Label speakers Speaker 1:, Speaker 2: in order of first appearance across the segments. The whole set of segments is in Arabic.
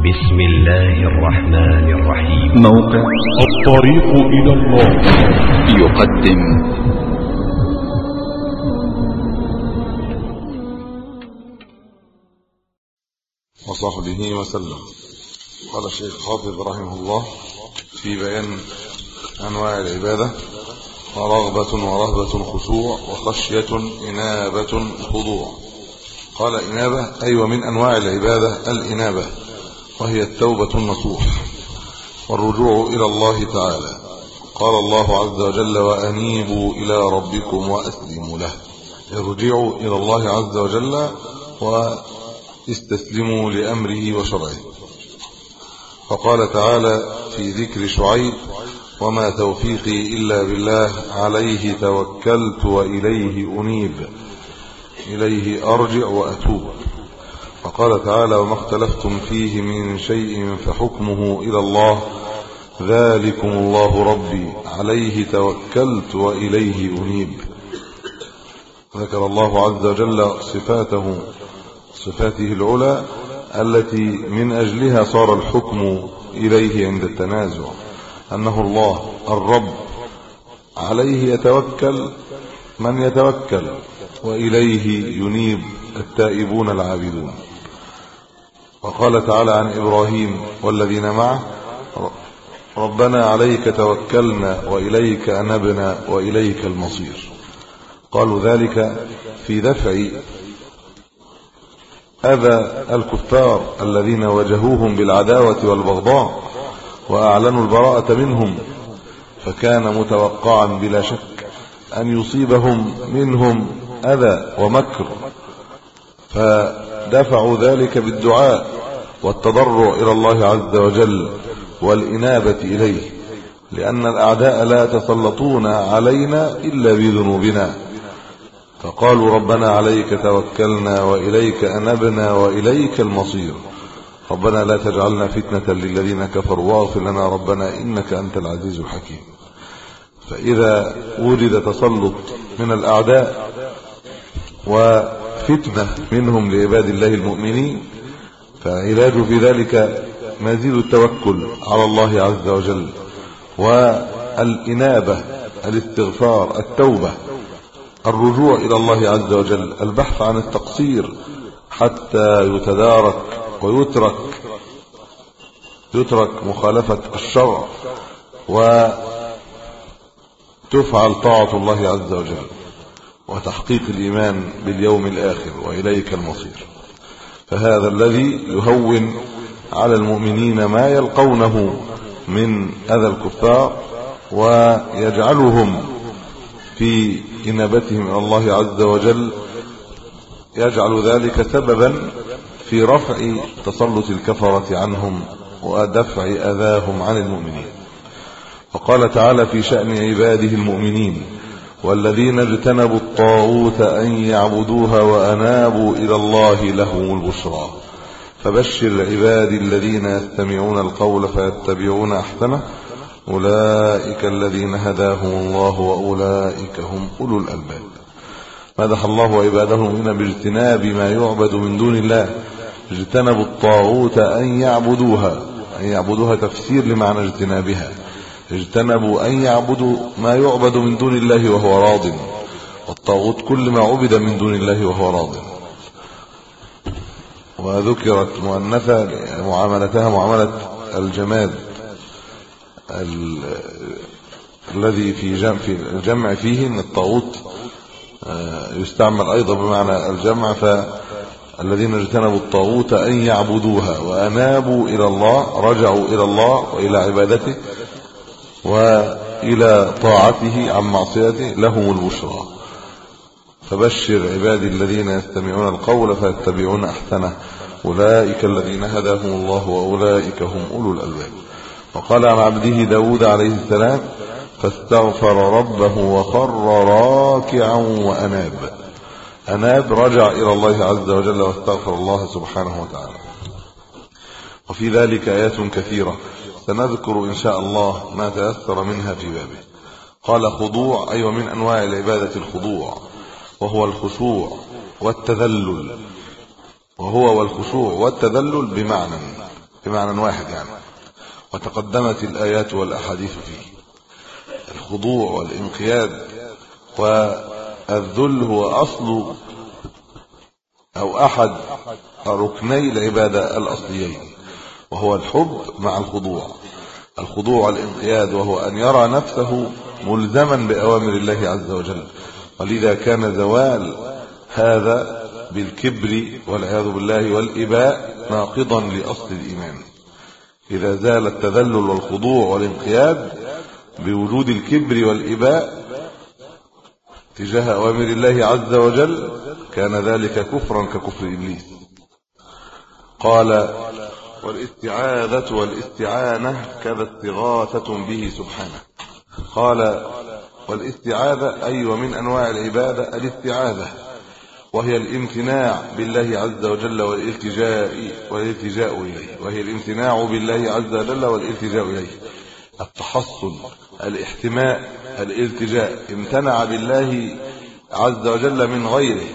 Speaker 1: بسم الله الرحمن الرحيم.
Speaker 2: موقع الطريق إلى الله.
Speaker 3: يقدم.
Speaker 4: وصحبه وسلم. قال الشيخ حافظ رحمه الله في بيان أنواع العبادة ورغبة ورهبة خشوع وخشية إنابة خضوع قال إنابة أي أيوة ومن أنواع العبادة الإنابة. وهي التوبة النصوح. والرجوع إلى الله تعالى. قال الله عز وجل وأنيبوا إلى ربكم وأسلموا له. ارجعوا إلى الله عز وجل واستسلموا لأمره وشرعه. فقال تعالى في ذكر شعيب وما توفيقي إلا بالله عليه توكلت وإليه أنيب. إليه أرجع وأتوب. وقال تعالى وما اختلفتم فيه من شيء فحكمه إلى الله. ذلكم الله ربي. عليه توكلت وإليه أنيب. ذكر الله عز وجل صفاته صفاته العلى التي من أجلها صار الحكم إليه عند التنازع. أنه الله الرب. عليه يتوكل من يتوكل وإليه ينيب التائبون العابدون. وقال تعالى عن إبراهيم والذين معه ربنا عليك توكلنا وإليك أنبنا وإليك المصير. قالوا ذلك في دفع أذى الكفار الذين وجهوهم بالعداوة والبغضاء وأعلنوا البراءة منهم فكان متوقعا بلا شك أن يصيبهم منهم أذى ومكر. فدفعوا ذلك بالدعاء والتضرع إلى الله عز وجل والإنابة إليه لأن الأعداء لا يتسلطون علينا إلا بذنوبنا. فقالوا ربنا عليك توكلنا وإليك أنبنا وإليك المصير. ربنا لا تجعلنا فتنة للذين كفروا واغفر لنا ربنا إنك أنت العزيز الحكيم. فإذا وجد تسلط من الأعداء وفتنة منهم لعباد الله المؤمنين فعلاج في ذلك مزيد التوكل على الله عز وجل والإنابة الاستغفار التوبة الرجوع إلى الله عز وجل البحث عن التقصير حتى يتدارك ويترك يترك مخالفة الشرع وتفعل طاعة الله عز وجل. وتحقيق الإيمان باليوم الآخر وإليك المصير. فهذا الذي يهون على المؤمنين ما يلقونه من أذى الكفار ويجعلهم في إنابتهم إلى الله عز وجل يجعل ذلك سببا في رفع تسلط الكفرة عنهم ودفع أذاهم عن المؤمنين. وقال تعالى في شأن عباده المؤمنين والذين اجتنبوا الطاغوت أن يعبدوها وأنابوا إلى الله لهم البشرى. فبشر عبادي الذين يستمعون القول فيتبعون أحسنه. أولئك الذين هداهم الله وأولئك هم أولو الألباب. مدح الله عباده هنا باجتناب ما يعبد من دون الله. اجتنبوا الطاغوت أن يعبدوها. أن يعبدوها تفسير لمعنى اجتنابها. اجتنبوا أن يعبدوا ما يعبد من دون الله وهو راض. والطاغوت كل ما عبد من دون الله وهو راض. وذكرت مؤنثة معاملتها معاملة الجماد الذي في جمع في الجمع فيه إن الطاغوت يستعمل أيضا بمعنى الجمع فالذين اجتنبوا الطاغوت أن يعبدوها وأنابوا إلى الله رجعوا إلى الله وإلى عبادته وإلى طاعته عن معصيته لهم البشرى. فبشر عبادي الذين يستمعون القول فيتبعون أحسنه. أولئك الذين هداهم الله وأولئك هم أولو الألباب. وقال عن عبده داود عليه السلام فاستغفر ربه وخر راكعا وأناب. أناب رجع إلى الله عز وجل واستغفر الله سبحانه وتعالى. وفي ذلك آيات كثيرة. سنذكر إن شاء الله ما تيسر منها في بابه قال خضوع أي أيوة من أنواع العبادة الخضوع وهو الخشوع والتذلل. وهو والخشوع والتذلل بمعنى بمعنى واحد يعني. وتقدمت الآيات والأحاديث فيه. الخضوع والانقياد والذل هو أصل أو أحد ركني العبادة الأصليين. وهو الحب مع الخضوع. الخضوع والانقياد وهو أن يرى نفسه ملزما بأوامر الله عز وجل. ولذا كان زوال هذا بالكبر والعياذ بالله والإباء ناقضا لأصل الإيمان. إذا زال التذلل والخضوع والانقياد بوجود الكبر والإباء تجاه أوامر الله عز وجل كان ذلك كفرا ككفر إبليس. قال والاستعاذة والاستعانة كذا استغاثة به سبحانه. قال والاستعاذة أي ومن أنواع العبادة الاستعاذة وهي الامتناع بالله عز وجل والالتجاء والالتجاء إليه وهي الامتناع بالله عز وجل والالتجاء إليه. التحصن الاحتماء الالتجاء امتنع بالله عز وجل من غيره.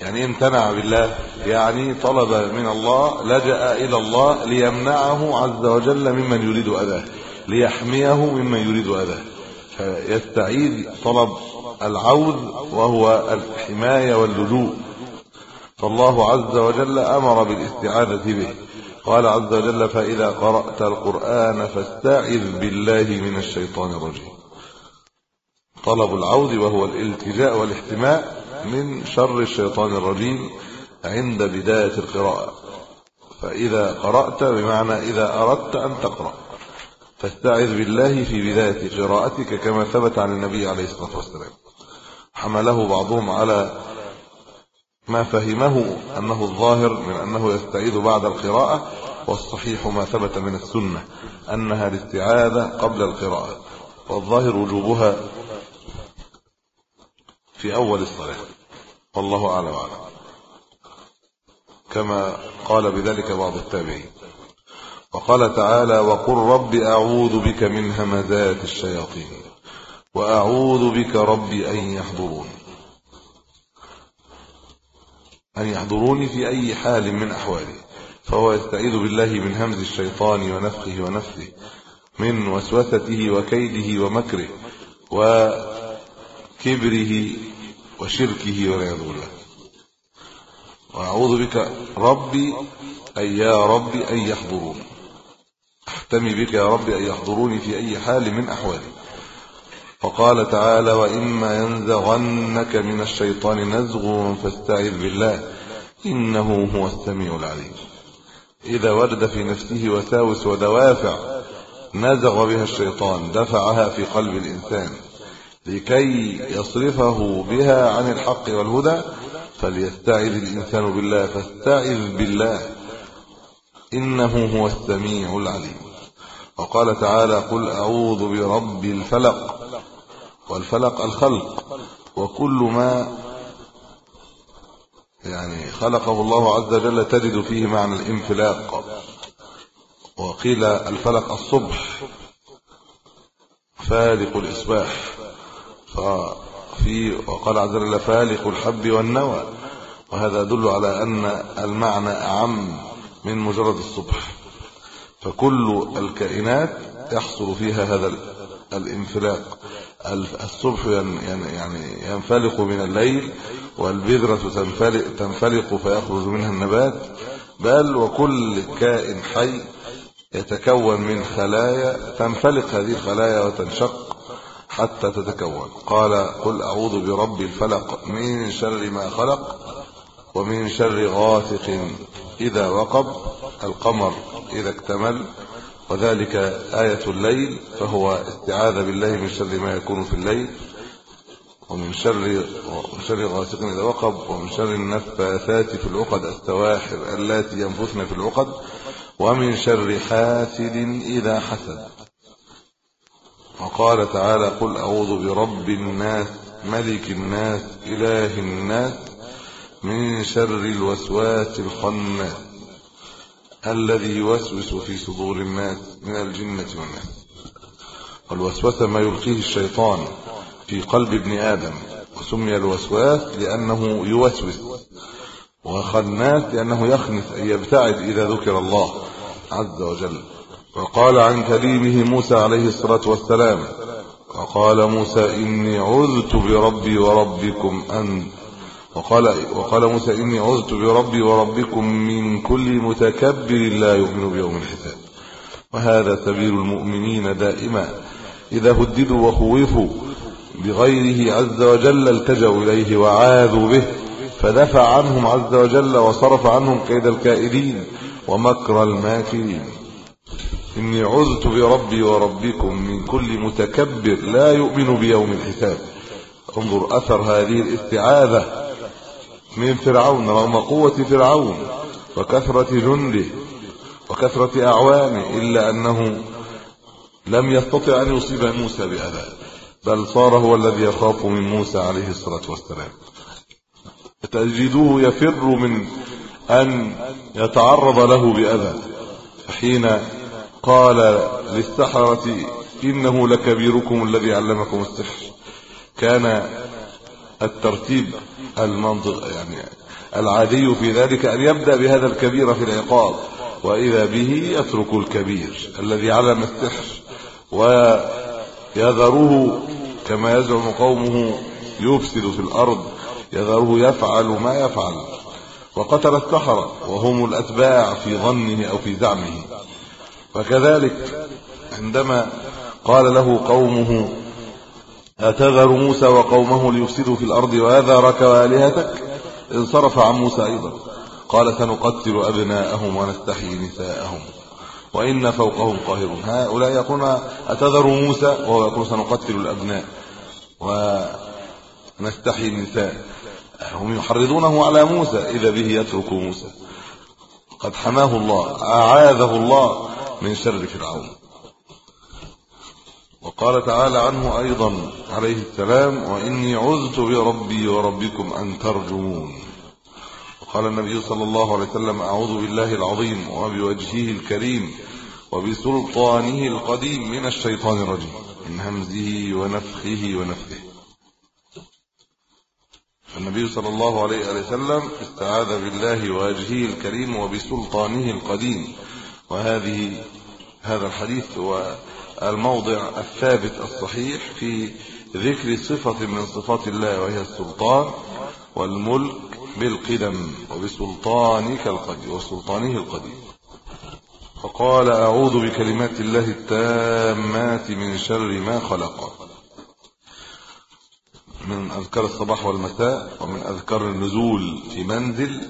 Speaker 4: يعني امتنع بالله. يعني طلب من الله لجأ إلى الله ليمنعه عز وجل ممن يريد أذاه ليحميه ممن يريد أذاه. فيستعيد طلب العوذ وهو الحماية واللجوء. فالله عز وجل أمر بالاستعاذة به. قال عز وجل فإذا قرأت القرآن فاستعذ بالله من الشيطان الرجيم. طلب العوذ وهو الالتجاء والاحتماء. من شر الشيطان الرجيم عند بداية القراءة. فإذا قرأت بمعنى إذا أردت أن تقرأ فاستعذ بالله في بداية قراءتك كما ثبت عن النبي عليه الصلاة والسلام. حمله بعضهم على ما فهمه أنه الظاهر من أنه يستعيذ بعد القراءة والصحيح ما ثبت من السنة أنها الاستعاذة قبل القراءة. والظاهر وجوبها في أول الصلاة. والله أعلم. وعلم كما قال بذلك بعض التابعين. وقال تعالى وقل رب أعوذ بك من همزات الشياطين وأعوذ بك رب أن يحضرون. أن يحضروني في أي حال من أحوالي. فهو يستعيذ بالله من همز الشيطان ونفخه ونفسه من وسوسته وكيده ومكره وكبره وشركه والعياذ بالله. وأعوذ بك ربي أي يا ربي أن يحضرون. أحتمي بك يا ربي أن يحضروني في أي حال من أحوالي. وقال تعالى وإما ينزغنك من الشيطان نزغ فاستعذ بالله إنه هو السميع العليم. إذا وجد في نفسه وساوس ودوافع نزغ بها الشيطان دفعها في قلب الإنسان. لكي يصرفه بها عن الحق والهدى فليستعذ الإنسان بالله فاستعذ بالله. إنه هو السميع العليم. وقال تعالى قل أعوذ برب الفلق والفلق الخلق وكل ما يعني خلقه الله عز وجل تجد فيه معنى الانفلاق. وقيل الفلق الصبح فالق الإصباح. ففي وقال عز وجل فالق الحب والنوى. وهذا يدل على أن المعنى أعم من مجرد الصبح. فكل الكائنات يحصل فيها هذا الانفلاق. الصبح يعني ينفلق من الليل والبذرة تنفلق, تنفلق فيخرج منها النبات. بل وكل كائن حي يتكون من خلايا تنفلق هذه الخلايا وتنشق حتى تتكون. قال قل أعوذ برب الفلق من شر ما خلق ومن شر غاسق إذا وقب القمر إذا اكتمل وذلك آية الليل فهو استعاذ بالله من شر ما يكون في الليل ومن شر ومن شر غاسق إذا وقب ومن شر النفاثات في العقد السواحر اللاتي ينفثن في العقد ومن شر حاسد إذا حسد. وقال تعالى قل أعوذ برب الناس ملك الناس إله الناس من شر الوسواس الخناس الذي يوسوس في صدور الناس من الجنة والناس. والوسوسة ما يلقيه الشيطان في قلب ابن آدم وسمي الوسواس لأنه يوسوس وخناس لأنه يخنس أي يبتعد إذا ذكر الله عز وجل. وقال عن كليمه موسى عليه الصلاة والسلام وقال موسى إني عذت بربي وربكم أن وقال وقال موسى إني عذت بربي وربكم من كل متكبر لا يؤمن بيوم الحساب. وهذا سبيل المؤمنين دائما. إذا هددوا وخوفوا بغيره عز وجل التجوا إليه وعاذوا به فدفع عنهم عز وجل وصرف عنهم كيد الكائدين ومكر الماكرين. إني عذت بربي وربكم من كل متكبر لا يؤمن بيوم الحساب. انظر أثر هذه الاستعاذة من فرعون رغم قوة فرعون؟ وكثرة جنده وكثرة أعوانه إلا أنه لم يستطع أن يصيب موسى بأذى بل صار هو الذي يخاف من موسى عليه الصلاة والسلام. تجدوه يفر من أن يتعرض له بأذى حين قال للسحرة إنه لكبيركم الذي علمكم السحر. كان الترتيب المنطق يعني العادي في ذلك أن يبدأ بهذا الكبير في العقاب وإذا به يترك الكبير الذي علم السحر ويذره كما يزعم قومه يفسد في الأرض يذره يفعل ما يفعل. وقتل السحرة وهم الأتباع في ظنه أو في زعمه. فكذلك عندما قال له قومه أتذر موسى وقومه ليفسدوا في الأرض ويذرك وآلهتك؟ انصرف عن موسى أيضا. قال سنقتل أبناءهم ونستحيي نساءهم وإن فوقهم قاهرون هؤلاء يقولون أتذر موسى؟ وهو يقول سنقتل الأبناء ونستحيي النساء. هم يحرضونه على موسى إذا به يترك موسى. قد حماه الله أعاذه الله من شر فرعون. وقال تعالى عنه أيضا عليه السلام وإني عذت بربي وربكم أن ترجمون. وقال النبي صلى الله عليه وسلم أعوذ بالله العظيم وبوجهه الكريم وبسلطانه القديم من الشيطان الرجيم. من همزه ونفخه ونفثه النبي صلى الله عليه وسلم استعاذ بالله وجهه الكريم وبسلطانه القديم وهذه هذا الحديث هو الموضع الثابت الصحيح في ذكر صفة من صفات الله وهي السلطان والملك بالقدم وبسلطانك القديم وسلطانه القديم. فقال أعوذ بكلمات الله التامات من شر ما خلق. من أذكار الصباح والمساء ومن أذكار النزول في منزل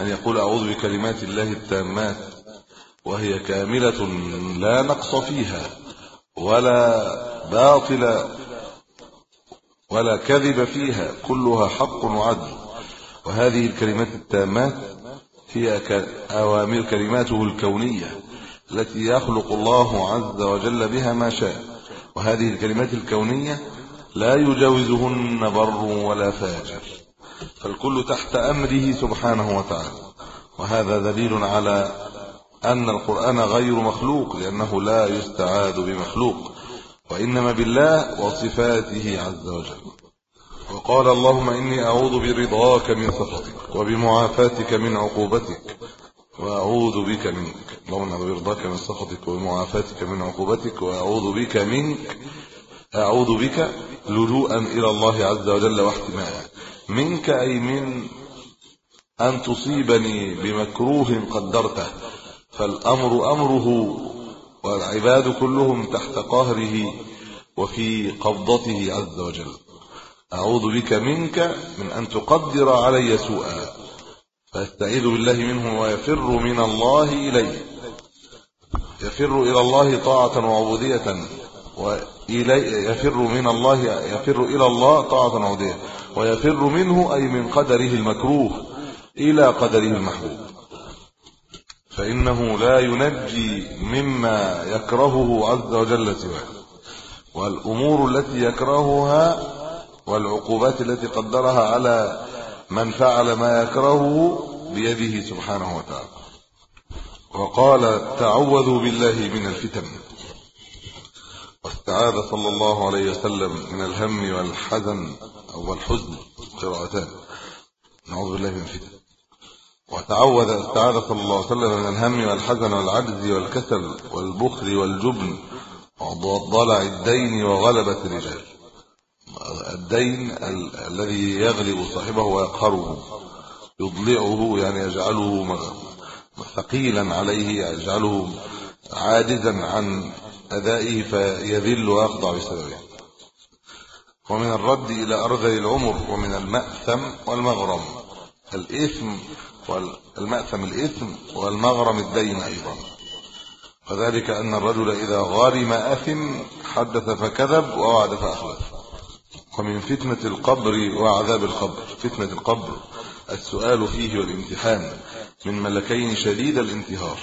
Speaker 4: أن يقول أعوذ بكلمات الله التامات وهي كاملة لا نقص فيها ولا باطل ولا كذب فيها كلها حق وعدل. وهذه الكلمات التامات هي أوامر كلماته الكونية التي يخلق الله عز وجل بها ما شاء. وهذه الكلمات الكونية لا يجاوزهن بر ولا فاجر فالكل تحت أمره سبحانه وتعالى. وهذا دليل على أن القرآن غير مخلوق لأنه لا يستعاد بمخلوق وإنما بالله وصفاته عز وجل. وقال اللهم إني أعوذ برضاك من سخطك وبمعافاتك من عقوبتك وأعوذ بك منك اللهم برضاك من سخطك وبمعافاتك من عقوبتك وأعوذ بك منك أعوذ بك لجوءا إلى الله عز وجل واحتماء منك أي من أن تصيبني بمكروه قدرته. فالأمر أمره والعباد كلهم تحت قهره وفي قبضته عز وجل. أعوذ بك منك من أن تقدر علي سوءا فأستعيذ بالله منه ويفر من الله إليه يفر إلى الله طاعة وعبودية وإلي يفر من الله يفر إلى الله طاعة وعبودية ويفر منه أي من قدره المكروه إلى قدره المحبوب. فإنه لا ينجي مما يكرهه عز وجل سواه. والأمور التي يكرهها والعقوبات التي قدرها على من فعل ما يكرهه بيده سبحانه وتعالى. وقال تعوذوا بالله من الفتن. واستعاذ صلى الله عليه وسلم من الهم والحزن أو الحزن قراءتان. نعوذ بالله من الفتن. وتعوذ استعاذ صلى الله عليه وسلم من الهم والحزن والعجز والكسل والبخل والجبن وضلع الدين وغلبة الرجال. الدين ال الذي يغلب صاحبه ويقهره يضلعه يعني يجعله ثقيلا عليه يجعله عاجزا عن أدائه فيذل ويخضع بسببه ومن الرد إلى أرذل العمر ومن المأثم والمغرم. الإثم والمأثم الإثم والمغرم الدين أيضا. وذلك أن الرجل إذا غارم أثم حدث فكذب ووعد فأخلف. ومن فتنة القبر وعذاب القبر فتنة القبر السؤال فيه والامتحان من ملكين شديد الانتهار.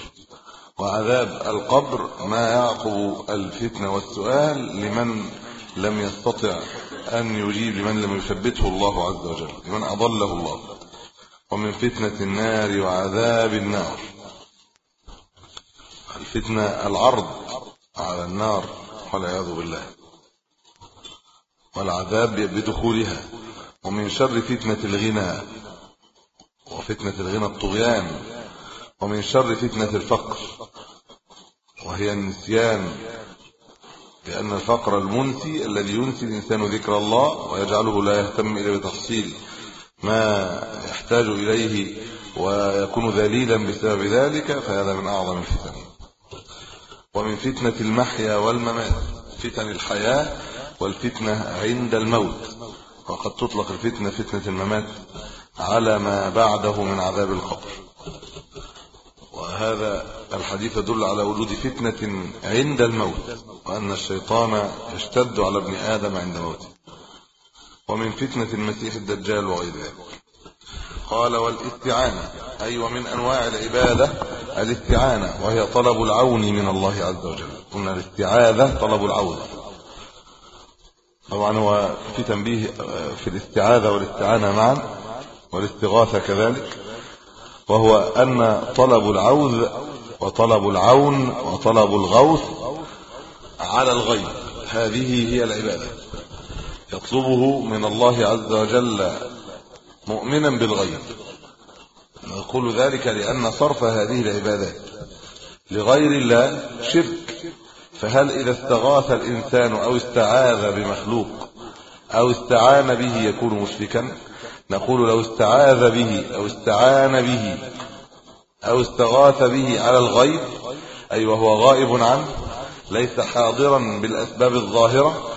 Speaker 4: وعذاب القبر ما يعقب الفتنة والسؤال لمن لم يستطع أن يجيب لمن لم يثبته الله عز وجل لمن أضله الله. ومن فتنة النار وعذاب النار. الفتنة العرض على النار والعياذ بالله. والعذاب بدخولها. ومن شر فتنة الغنى وفتنة الغنى الطغيان. ومن شر فتنة الفقر وهي النسيان. لأن الفقر المنسي الذي ينسي الإنسان ذكر الله ويجعله لا يهتم الا بتحصيل ما يحتاج إليه ويكون ذليلا بسبب ذلك فهذا من أعظم الفتن. ومن فتنة المحيا والممات فتن الحياة والفتنة عند الموت. وقد تطلق الفتنة فتنة الممات على ما بعده من عذاب القبر. وهذا الحديث يدل على وجود فتنة عند الموت وأن الشيطان يشتد على ابن آدم عند موته. ومن فتنة المسيح الدجال وغير ذلك قال والاستعانه أي ومن أنواع العبادة الاستعانه وهي طلب العون من الله عز وجل. قلنا الاستعاذه طلب العون. طبعا هو في تنبيه في الاستعاذه والاستعانه معا والاستغاثة كذلك. وهو أن طلب العوذ وطلب العون وطلب الغوث على الغيب. هذه هي العبادة. يطلبه من الله عز وجل مؤمنا بالغيب. نقول ذلك لأن صرف هذه العبادات لغير الله شرك. فهل إذا استغاث الإنسان أو استعاذ بمخلوق أو استعان به يكون مشركا؟ نقول لو استعاذ به أو استعان به أو استغاث به على الغيب أي وهو غائب عنه ليس حاضرا بالأسباب الظاهرة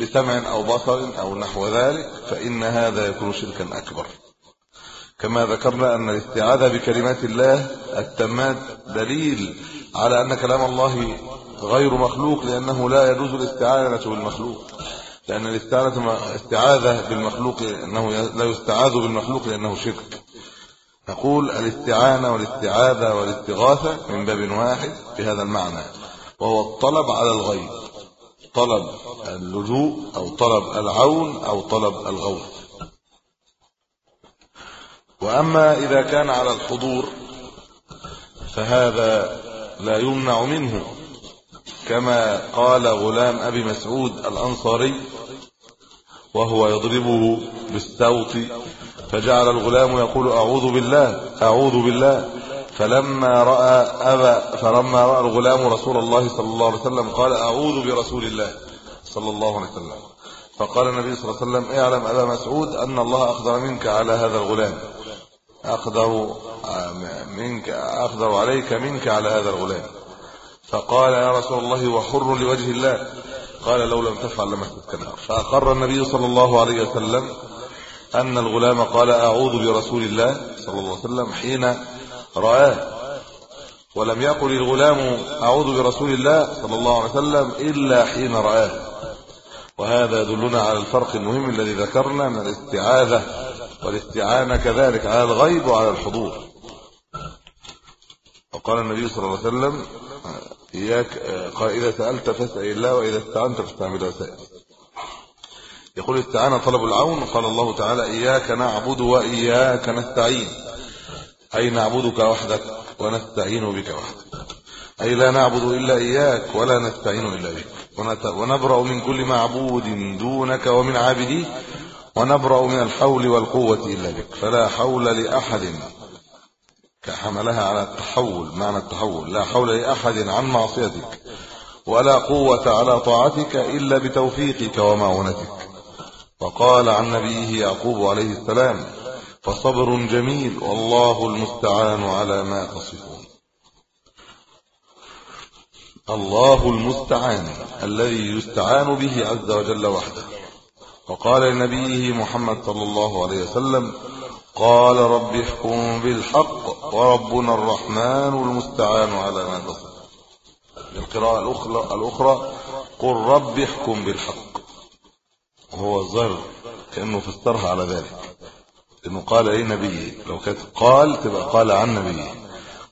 Speaker 4: بسمع أو بصر أو نحو ذلك فإن هذا يكون شركا أكبر. كما ذكرنا أن الاستعاذة بكلمات الله التامات دليل على أن كلام الله غير مخلوق لأنه لا يجوز الاستعانه بالمخلوق. لأن الاستعانه استعاذة بالمخلوق إنه لا يستعاذ بالمخلوق لأنه شرك. نقول الاستعانة والاستعاذة والاستغاثة من باب واحد بهذا المعنى وهو الطلب على الغيب. طلب. اللجوء أو طلب العون أو طلب الغوث وأما إذا كان على الحضور فهذا لا يمنع منه كما قال غلام أبي مسعود الأنصاري وهو يضربه بالسوط فجعل الغلام يقول أعوذ بالله أعوذ بالله. فلما رأى أبا فلما رأى الغلام رسول الله صلى الله عليه وسلم قال أعوذ برسول الله. صلى الله عليه وسلم. فقال النبي صلى الله عليه وسلم اعلم أبا مسعود أن الله أقدر منك على هذا الغلام. أقدر منك أقدر عليك منك على هذا الغلام. فقال يا رسول الله وحر لوجه الله. قال لو لم تفعل لمستك النار. فأقر النبي صلى الله عليه وسلم أن الغلام قال أعوذ برسول الله صلى الله عليه وسلم حين رآه. ولم يقل الغلام أعوذ برسول الله صلى الله عليه وسلم إلا حين رآه. وهذا يدلنا على الفرق المهم الذي ذكرنا من الاستعاذة والاستعانة كذلك على الغيب وعلى الحضور. وقال النبي صلى الله عليه وسلم إياك قال إذا سألت فاسأل الله وإذا استعنت فاستعن بالله يقول استعانه طلب العون. قال الله تعالى إياك نعبد وإياك نستعين. أي نعبدك وحدك ونستعين بك وحدك. أي لا نعبد إلا إياك ولا نستعين إلا بك. ونبرأ من كل معبود دونك ومن عابديه ونبرأ من الحول والقوة إلا بك. فلا حول لأحد كحملها على التحول معنى التحول. لا حول لأحد عن معصيتك ولا قوة على طاعتك إلا بتوفيقك ومعونتك. وقال عن نبيه يعقوب عليه السلام فصبر جميل والله المستعان على ما تصفون. الله المستعان الذي يستعان به عز وجل وحده. وقال لنبيه محمد صلى الله عليه وسلم قال رب احكم بالحق وربنا الرحمن المستعان على ما تصفون القراءة الأخرى الأخرى قل رب احكم بالحق. وهو ظر كأنه فسرها على ذلك. إنه قال إيه نبيه لو كانت قال تبقى قال عن نبيه.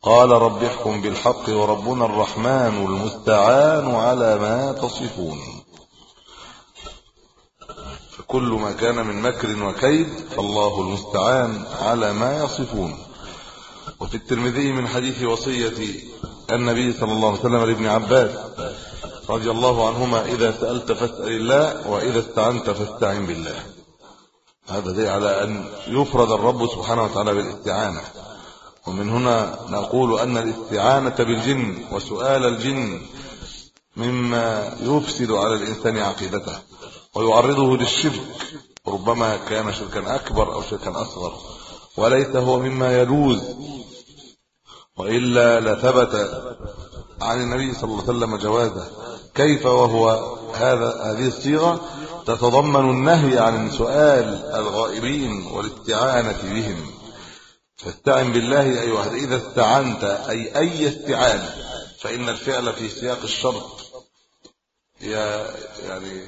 Speaker 4: قال رب احكم بالحق وربنا الرحمن المستعان على ما تصفون. فكل ما كان من مكر وكيد فالله المستعان على ما يصفون. وفي الترمذي من حديث وصية النبي صلى الله عليه وسلم لابن عباس رضي الله عنهما إذا سألت فاسأل الله وإذا استعنت فاستعن بالله. هذا دليل على أن يفرد الرب سبحانه وتعالى بالاستعانة. ومن هنا نقول أن الاستعانة بالجن وسؤال الجن مما يفسد على الإنسان عقيدته ويعرضه للشرك ربما كان شركا أكبر أو شركا أصغر وليس هو مما يجوز وإلا لثبت عن النبي صلى الله عليه وسلم جوازه. كيف وهو هذا هذه الصيغة؟ تتضمن النهي عن سؤال الغائبين والاستعانة بهم. فاستعن بالله أيها إذا استعنت أي أي استعانه فإن الفعل في سياق الشرط. يعني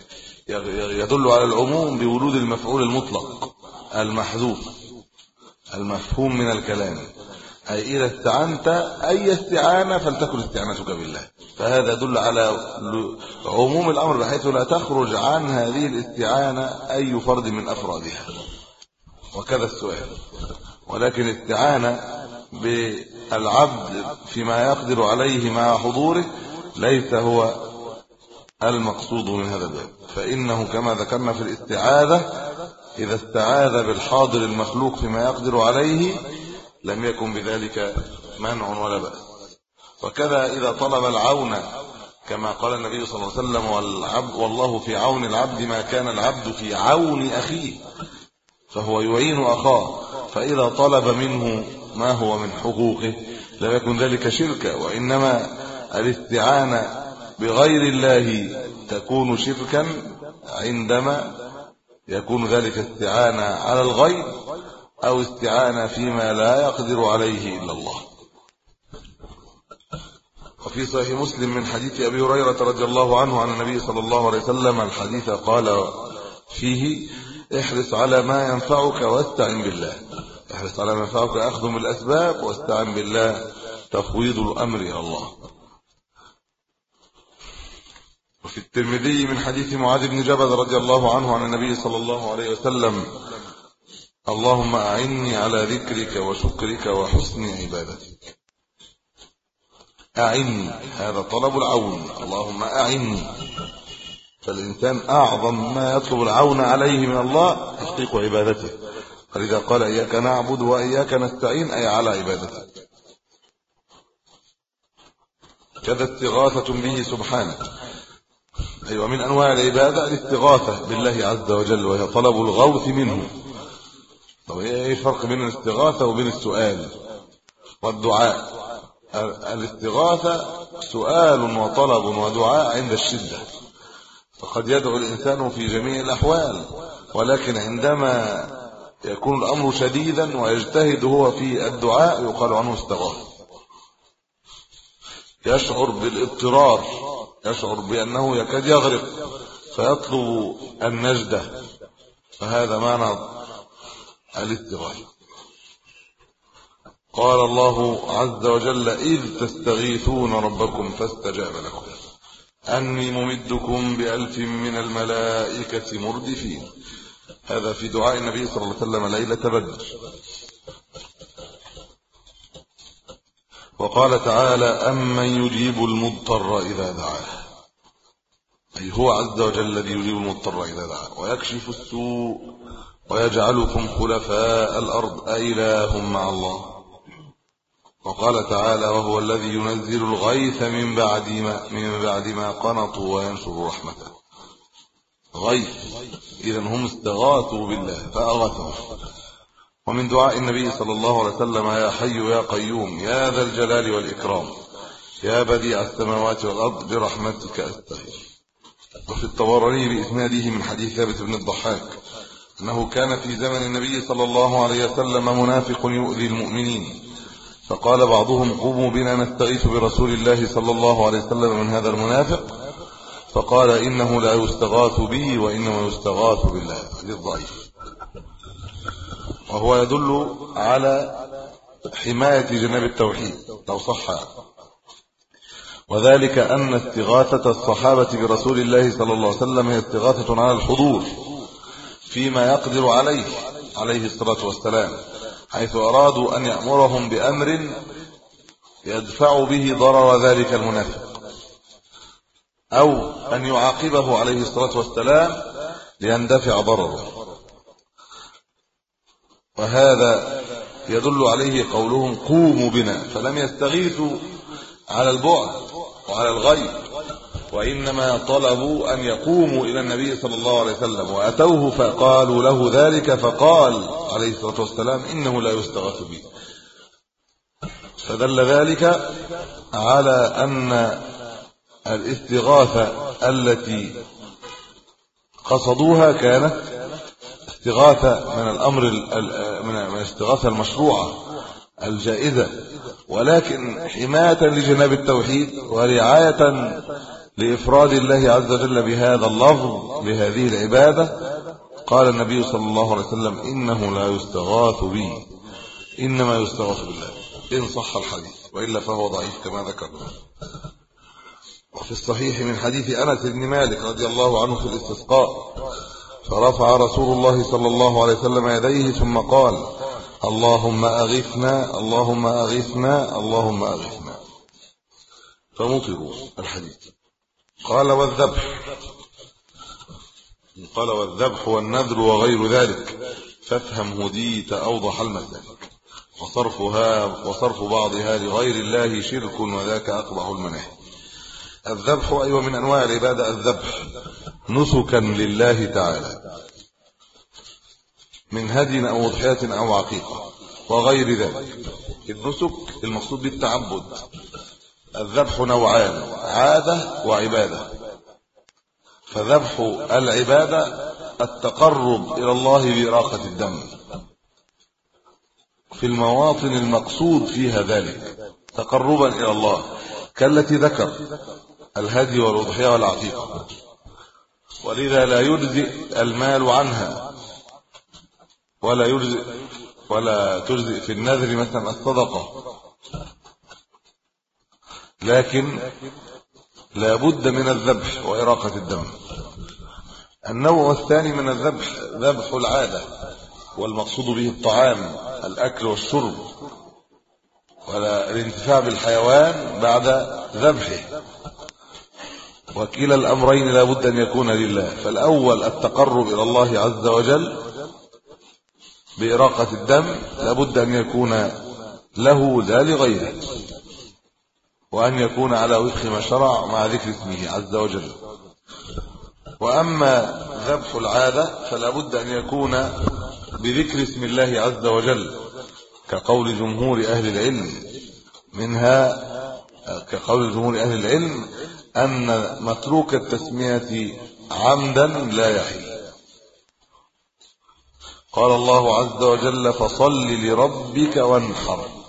Speaker 4: يدل على العموم بوجود المفعول المطلق المحذوف المفهوم من الكلام. أي إذا استعنت أي استعانه فلتكن استعانتك بالله. فهذا يدل على عموم الأمر بحيث لا تخرج عن هذه الاستعانة أي فرد من أفرادها. وكذا السؤال. ولكن استعانه بالعبد فيما يقدر عليه مع حضوره ليس هو المقصود من هذا الباب. فإنه كما ذكرنا في الاستعاذة إذا استعاذ بالحاضر المخلوق فيما يقدر عليه لم يكن بذلك منع ولا بأس. وكذا إذا طلب العون كما قال النبي صلى الله عليه وسلم والعبد والله في عون العبد ما كان العبد في عون أخيه فهو يعين أخاه. فإذا طلب منه ما هو من حقوقه لم يكن ذلك شركا وإنما الاستعانه بغير الله تكون شركا عندما يكون ذلك استعانه على الغير أو استعانه فيما لا يقدر عليه إلا الله. وفي صحيح مسلم من حديث أبي هريرة رضي الله عنه عن النبي صلى الله عليه وسلم الحديث قال فيه احرص على ما ينفعك واستعن بالله. احرص على ما ينفعك أخذ من الأسباب واستعن بالله. تفويض الأمر إلى الله. وفي الترمذي من حديث معاذ بن جبل رضي الله عنه عن النبي صلى الله عليه وسلم اللهم أعني على ذكرك وشكرك وحسن عبادتك. أعني هذا طلب العون. اللهم أعني. فالإنسان أعظم ما يطلب العون عليه من الله تحقيق عبادته. فلذا قال إياك نعبد وإياك نستعين أي على عبادتك كذا استغاثة به سبحانه. أيوه من أنواع العبادة الاستغاثة بالله عز وجل وهي طلب الغوث منه. طب إيه الفرق بين الاستغاثة وبين السؤال؟ والدعاء. الاستغاثة سؤال وطلب ودعاء عند الشدة. فقد يدعو الإنسان في جميع الأحوال ولكن عندما يكون الأمر شديدا ويجتهد هو في الدعاء يقال عنه استغاث. يشعر بالاضطرار يشعر بأنه يكاد يغرق فيطلب النجدة. فهذا معنى الاستغاثة. قال الله عز وجل إذ تستغيثون ربكم فاستجاب لكم. أني ممدكم بألف من الملائكة مردفين. هذا في دعاء النبي صلى الله عليه وسلم ليلة بدر. وقال تعالى امن يجيب المضطر اذا دعاه. أي هو عز وجل الذي يجيب المضطر إذا دعاه. ويكشف السوء ويجعلكم خلفاء الأرض. اله مع الله. وقال تعالى وهو الذي ينزل الغيث من بعد ما من بعد ما قنطوا وينشر رحمته. غيث. اذا هم استغاثوا بالله فأغاثهم. ومن دعاء النبي صلى الله عليه وسلم يا حي يا قيوم يا ذا الجلال والإكرام يا بديع السماوات والأرض برحمتك أستغيث. وفي الطبراني باسناده من حديث ثابت بن الضحاك أنه كان في زمن النبي صلى الله عليه وسلم منافق يؤذي المؤمنين. فقال بعضهم قوموا بنا نستغيث برسول الله صلى الله عليه وسلم من هذا المنافق. فقال إنه لا يستغاث بي وإنما يستغاث بالله حديث ضعيف وهو يدل على حماية جناب التوحيد لو صح. وذلك أن استغاثة الصحابة برسول الله صلى الله عليه وسلم هي استغاثة على الحضور فيما يقدر عليه عليه الصلاة والسلام. حيث أرادوا أن يأمرهم بأمر يدفع به ضرر ذلك المنافق أو أن يعاقبه عليه الصلاة والسلام ليندفع ضرره. وهذا يدل عليه قولهم قوموا بنا فلم يستغيثوا على البعد وعلى الغيب. وإنما طلبوا أن يقوموا إلى النبي صلى الله عليه وسلم وأتوه فقالوا له ذلك فقال عليه الصلاة والسلام إنه لا يستغاث به فدل ذلك على أن الاستغاثة التي قصدوها كانت استغاثة من الأمر من الاستغاثة المشروعة الجائزة. ولكن حماية لجناب التوحيد ورعاية لإفراد الله عز وجل بهذا اللفظ بهذه العبادة. قال النبي صلى الله عليه وسلم إنه لا يستغاث بي. إنما يستغاث بالله. إن صح الحديث وإلا فهو ضعيف كما ذكرنا. وفي الصحيح من حديث أنس بن مالك رضي الله عنه في الاستسقاء فرفع رسول الله صلى الله عليه وسلم يديه ثم قال اللهم أغثنا اللهم أغثنا اللهم أغثنا. فمطروا الحديث. قال والذبح. قال والذبح والنذر وغير ذلك. فافهم هديت أوضح المسالك وصرفها وصرف بعضها لغير الله شرك وذاك أقبح المناهي الذبح أيوه من أنواع العبادة الذبح. نسكا لله تعالى. من هدي أو أضحية أو عقيقة. وغير ذلك. النسك المقصود بالتعبد. الذبح نوعان عادة وعبادة. فذبح العبادة التقرب إلى الله باراقه الدم. في المواطن المقصود فيها ذلك تقربا إلى الله كالتي ذكر الهدي والأضحية والعقيقه ولذا لا يجزئ المال عنها ولا يجزئ ولا تجزئ في النذر مثلا الصدقة. لكن لا بد من الذبح وإراقة الدم. النوع الثاني من الذبح ذبح العادة والمقصود به الطعام الأكل والشرب. ولا الانتفاع بالحيوان بعد ذبحه. وكلا الأمرين لا بد أن يكون لله. فالأول التقرب إلى الله عز وجل بإراقة الدم لا بد أن يكون له لا لغيره. وأن يكون على وفق ما شرع مع ذكر اسمه عز وجل. وأما ذبح العادة فلا بد أن يكون بذكر اسم الله عز وجل كقول جمهور أهل العلم. منها كقول جمهور أهل العلم أن متروك التسمية عمدا لا يحل. قال الله عز وجل فصل لربك وانحر.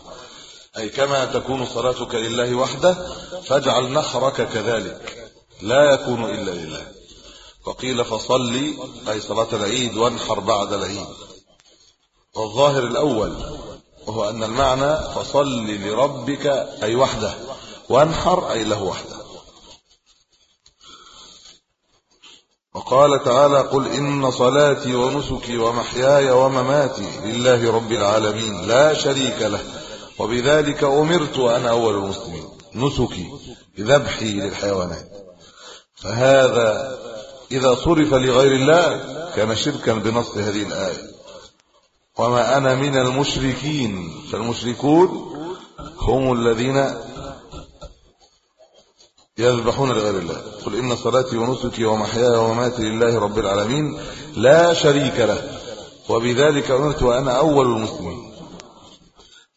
Speaker 4: أي كما تكون صلاتك لله وحده فاجعل نحرك كذلك. لا يكون إلا لله. وقيل فصلي أي صلاة العيد وانحر بعد العيد. والظاهر الأول وهو أن المعنى فصل لربك أي وحده. وانحر أي له وحده. وقال تعالى قل إن صلاتي ونسكي ومحياي ومماتي لله رب العالمين. لا شريك له. وبذلك أمرت وأنا أول المسلمين نسكي ذبحي للحيوانات. فهذا إذا صرف لغير الله كان شركا بنص هذه الآية. وما أنا من المشركين فالمشركون هم الذين يذبحون لغير الله. قل إن صلاتي ونسكي ومحياي ومماتي لله رب العالمين لا شريك له. وبذلك أمرت وأنا أول المسلمين.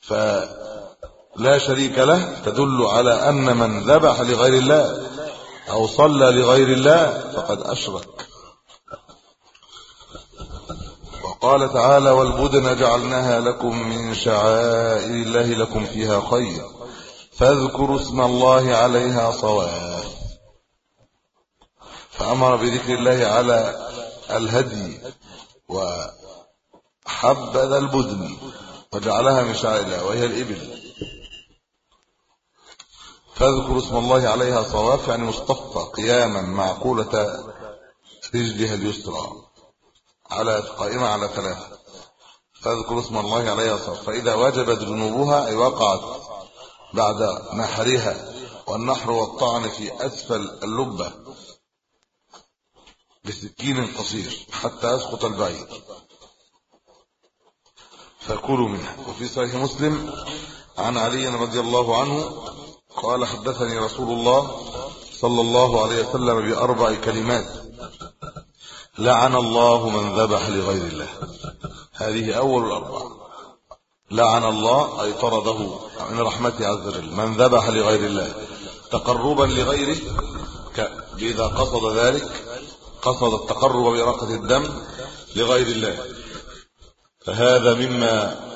Speaker 4: فلا شريك له تدل على أن من ذبح لغير الله أو صلى لغير الله فقد أشرك. وقال تعالى والبدن جعلناها لكم من شعائر الله لكم فيها خير فاذكروا اسم الله عليها صواف فأمر بذكر الله على الهدي وحبذ البدن. وجعلها من شعائر الله وهي الإبل. فاذكروا اسم الله عليها صواف يعني مصطفى قياما معقولة رجلها اليسرى. على قائمة على ثلاثة. فاذكروا اسم الله عليها صواف. فإذا وجبت جنوبها أي وقعت بعد نحرها والنحر والطعن في أسفل اللبة بسكين قصير حتى يسقط البعير. فكلوا منها. وفي صحيح مسلم عن علي رضي الله عنه قال حدثني رسول الله صلى الله عليه وسلم بأربع كلمات. لعن الله من ذبح لغير الله. هذه أول الأربع. لعن الله أي طرده من رحمته عز وجل. من ذبح لغير الله. تقربا لغيره إذا قصد ذلك قصد التقرب بإراقة الدم لغير الله. فهذا مما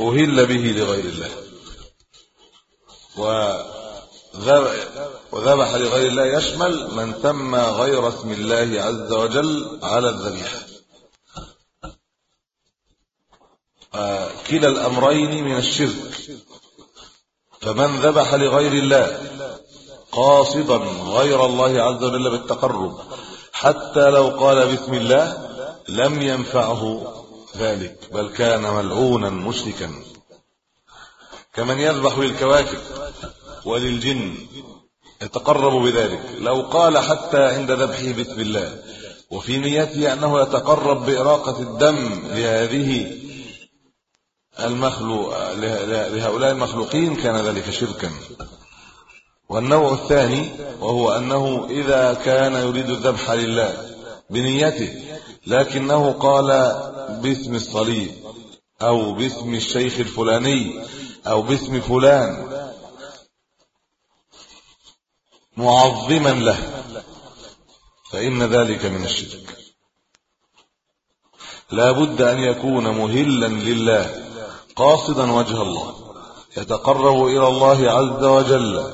Speaker 4: أهل به لغير الله. وذبح لغير الله يشمل من سمى غير اسم الله عز وجل على الذبيحة. آه، كلا الأمرين من الشرك. فمن ذبح لغير الله قاصدا غير الله عز وجل بالتقرب حتى لو قال بسم الله لم ينفعه ذلك بل كان ملعونا مشركا. كمن يذبح للكواكب وللجن يتقرب بذلك. لو قال حتى عند ذبحه بسم الله. وفي نيته أنه يتقرب بإراقة الدم لهذه المخلوق لهؤلاء المخلوقين كان ذلك شركا. والنوع الثاني وهو أنه إذا كان يريد الذبح لله بنيته لكنه قال باسم الصليب أو باسم الشيخ الفلاني أو باسم فلان معظما له فإن ذلك من الشرك. لا بد أن يكون مهلا لله قاصدا وجه الله يتقرب إلى الله عز وجل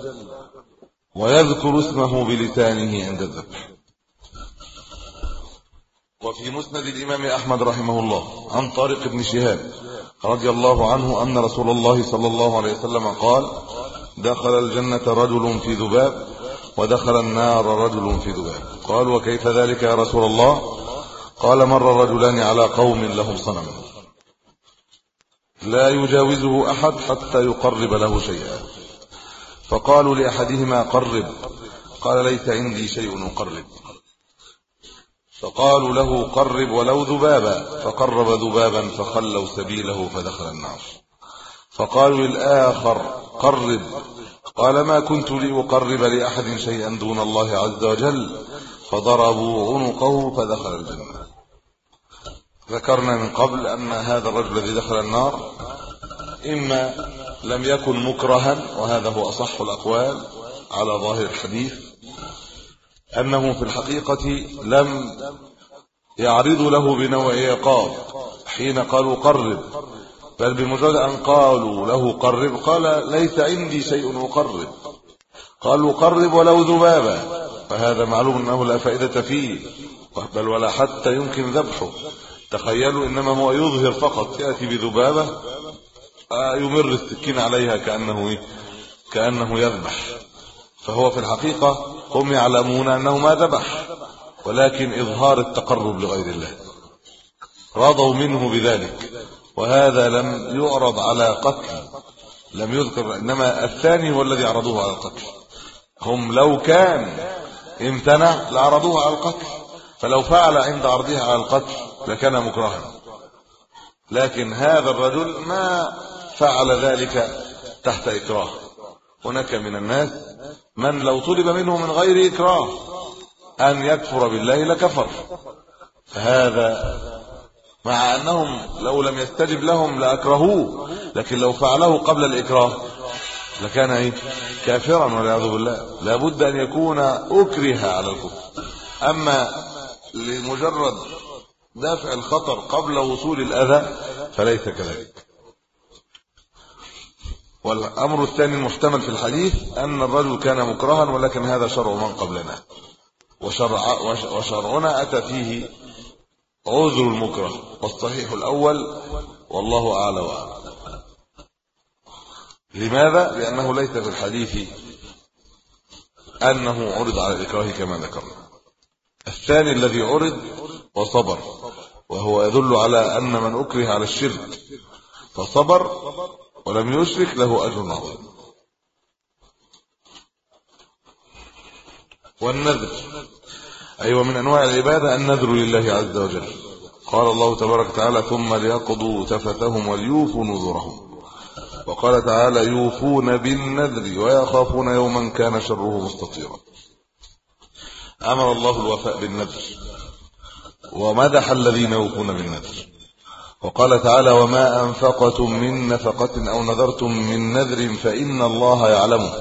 Speaker 4: ويذكر اسمه بلسانه عند الذبح. وفي مسند الإمام أحمد رحمه الله عن طارق بن شهاب رضي الله عنه أن رسول الله صلى الله عليه وسلم قال دخل الجنة رجل في ذباب ودخل النار رجل في ذباب. قال وكيف ذلك يا رسول الله؟ قال مر رجلان على قوم لهم صنم. لا يجاوزه أحد حتى يقرب له شيئا. فقالوا لأحدهما قرب. قال ليس عندي شيء أقرب. فقالوا له قرب ولو ذبابا فقرب ذبابا فخلوا سبيله فدخل النار. فقالوا للآخر قرب قال ما كنت لأقرب لأحد شيئا دون الله عز وجل؟ فضربوا عنقه فدخل الجنة. ذكرنا من قبل أن هذا الرجل الذي دخل النار إما لم يكن مكرها وهذا هو أصح الأقوال على ظاهر الحديث أنه في الحقيقة لم يعرض له بنوع عقاب حين قالوا قرب بل بمجرد أن قالوا له قرب قال ليس عندي شيء أقرب. قالوا قرب ولو ذبابا فهذا معلوم أنه لا فائدة فيه بل ولا حتى يمكن ذبحه. تخيلوا إنما هو يظهر فقط يأتي بذبابة آه، يمر السكين عليها كأنه إيه؟ كأنه يذبح. فهو في الحقيقة هم يعلمون أنه ما ذبح ولكن إظهار التقرب لغير الله. رضوا منه بذلك وهذا لم يعرض على قتل لم يذكر إنما الثاني هو الذي عرضوه على القتل. هم لو كان امتنع لعرضوه على القتل فلو فعل عند عرضها على القتل لكان مكرها. لكن هذا الرجل ما فعل ذلك تحت إكراه. هناك من الناس من لو طلب منه من غير إكراه أن يكفر بالله لكفر. فهذا مع أنهم لو لم يستجب لهم لأكرهوه لكن لو فعله قبل الإكراه لكان إيه؟ كافرا والعياذ بالله. لابد أن يكون أكره على الكفر. أما لمجرد دافع الخطر قبل وصول الأذى فليس كذلك. والأمر الثاني المحتمل في الحديث أن الرجل كان مكرها ولكن هذا شرع من قبلنا. وشرع وشرعنا أتى فيه عذر المكره. والصحيح الأول والله اعلى واعلم لماذا؟ لأنه ليس في الحديث أنه عرض على الاكراه كما ذكرنا. الثاني الذي عرض وصبر وهو يدل على أن من أكره على الشرك فصبر ولم يشرك له أجر عظيم والنذر. اي أيوة ومن أنواع العبادة النذر لله عز وجل. قال الله تبارك وتعالى ثم ليقضوا تفتهم وليوفوا نذورهم. وقال تعالى يوفون بالنذر ويخافون يوما كان شره مستطيرا. آمر الله الوفاء بالنذر. ومدح الذين يوفون بالنذر. وقال تعالى وما أنفقتم من نفقة أو نذرتم من نذر فإن الله يعلمه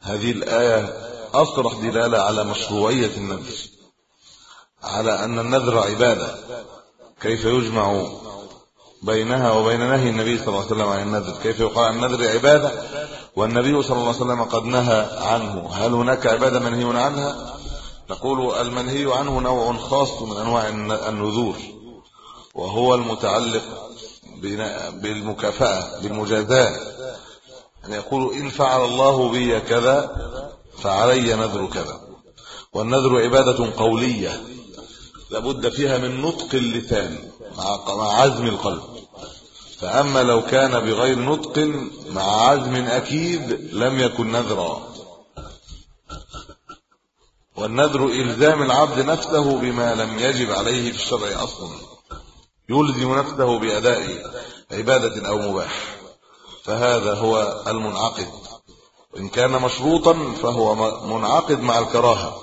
Speaker 4: هذه الآية أصرح دلالة على مشروعية النذر على أن النذر عبادة. كيف يجمع بينها وبين نهي النبي صلى الله عليه وسلم عن النذر؟ كيف يقال النذر عبادة؟ والنبي صلى الله عليه وسلم قد نهى عنه. هل هناك عبادة منهي عنها؟ نقول المنهي عنه نوع خاص من أنواع النذور. وهو المتعلق بالمكافأة بالمجازاة. أن يقول إن فعل الله بي كذا فعلي نذر كذا. والنذر عبادة قولية لابد فيها من نطق اللسان مع عزم القلب. فأما لو كان بغير نطق مع عزم أكيد لم يكن نذرا. والنذر إلزام العبد نفسه بما لم يجب عليه في الشرع أصلا. يلزم نفسه بأداء عبادة أو مباح. فهذا هو المنعقد. إن كان مشروطا فهو منعقد مع الكراهة.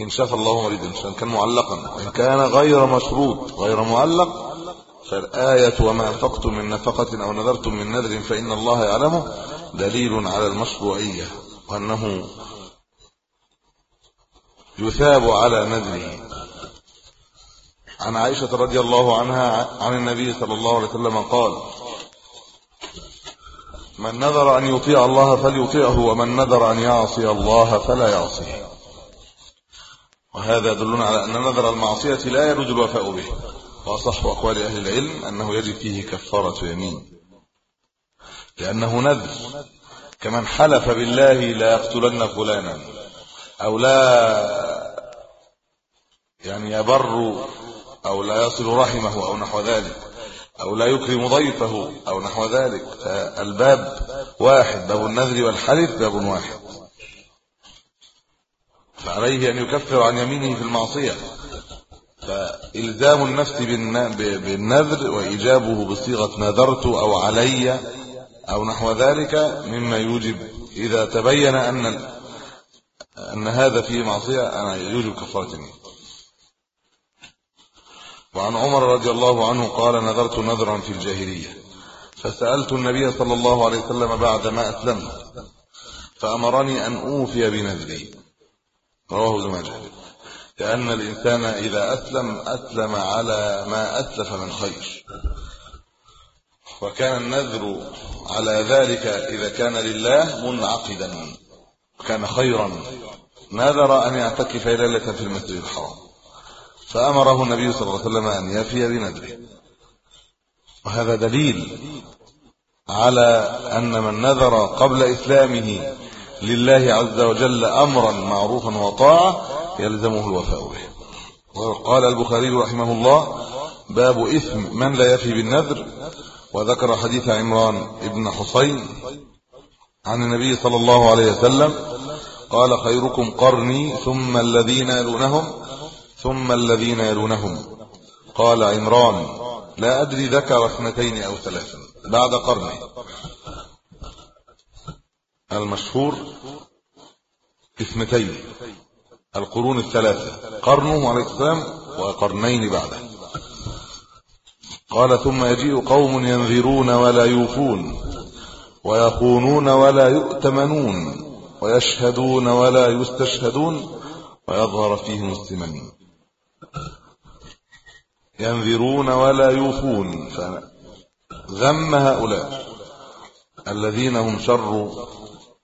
Speaker 4: إن شاف الله مريدا إن كان معلقا. وان كان غير مشروط غير معلق فالآية وما انفقتم من نفقة أو نذرتم من نذر فإن الله يعلمه دليل على المشروعية وأنه يثاب على نذره. عن عائشة رضي الله عنها عن النبي صلى الله عليه وسلم قال من نذر أن يطيع الله فليطيعه ومن نذر أن يعصي الله فلا يعصيه. وهذا يدلنا على أن نذر المعصية لا يرجو الوفاء به. وأصح أقوال أهل العلم أنه يجب فيه كفارة يمين. لأنه نذر. كمن حلف بالله لا يقتلن فلانا أو لا يعني يبر أو لا يصل رحمه أو نحو ذلك أو لا يكرم ضيفه أو نحو ذلك. فالباب واحد باب النذر والحلف باب واحد. فعليه أن يكفر عن يمينه في المعصية. فإلزام النفس بالنذر وإيجابه بصيغة نذرت أو علي أو نحو ذلك مما يوجب. إذا تبين أن أن هذا فيه معصية أنا يوجب كفارة وعن عمر رضي الله عنه قال نذرت نذرا في الجاهلية. فسألت النبي صلى الله عليه وسلم بعد ما أسلمت. فأمرني أن أوفي بنذري. رواه ابن ماجه. لأن الإنسان إذا أسلم أسلم على ما أسلف من خير. وكان النذر على ذلك إذا كان لله منعقدا. كان خيرا. نذر أن يعتكف ليلة في المسجد الحرام. فأمره النبي صلى الله عليه وسلم أن يفي بنذره وهذا دليل على أن من نذر قبل إسلامه لله عز وجل أمرا معروفا وطاعة يلزمه الوفاء به. وقال البخاري رحمه الله باب إثم من لا يفي بالنذر وذكر حديث عمران ابن حصين عن النبي صلى الله عليه وسلم قال خيركم قرني ثم الذين يلونهم ثم الذين يلونهم. قال عمران لا أدري ذكر اثنتين أو ثلاثا بعد قرنه المشهور اثنتين القرون الثلاثة قرنه عليه السلام وقرنين بعده. قال ثم يجيء قوم ينذرون ولا يوفون ويخونون ولا يؤتمنون ويشهدون ولا يستشهدون ويظهر فيهم السمن. ينذرون ولا يوفون. فذم هؤلاء الذين هم شر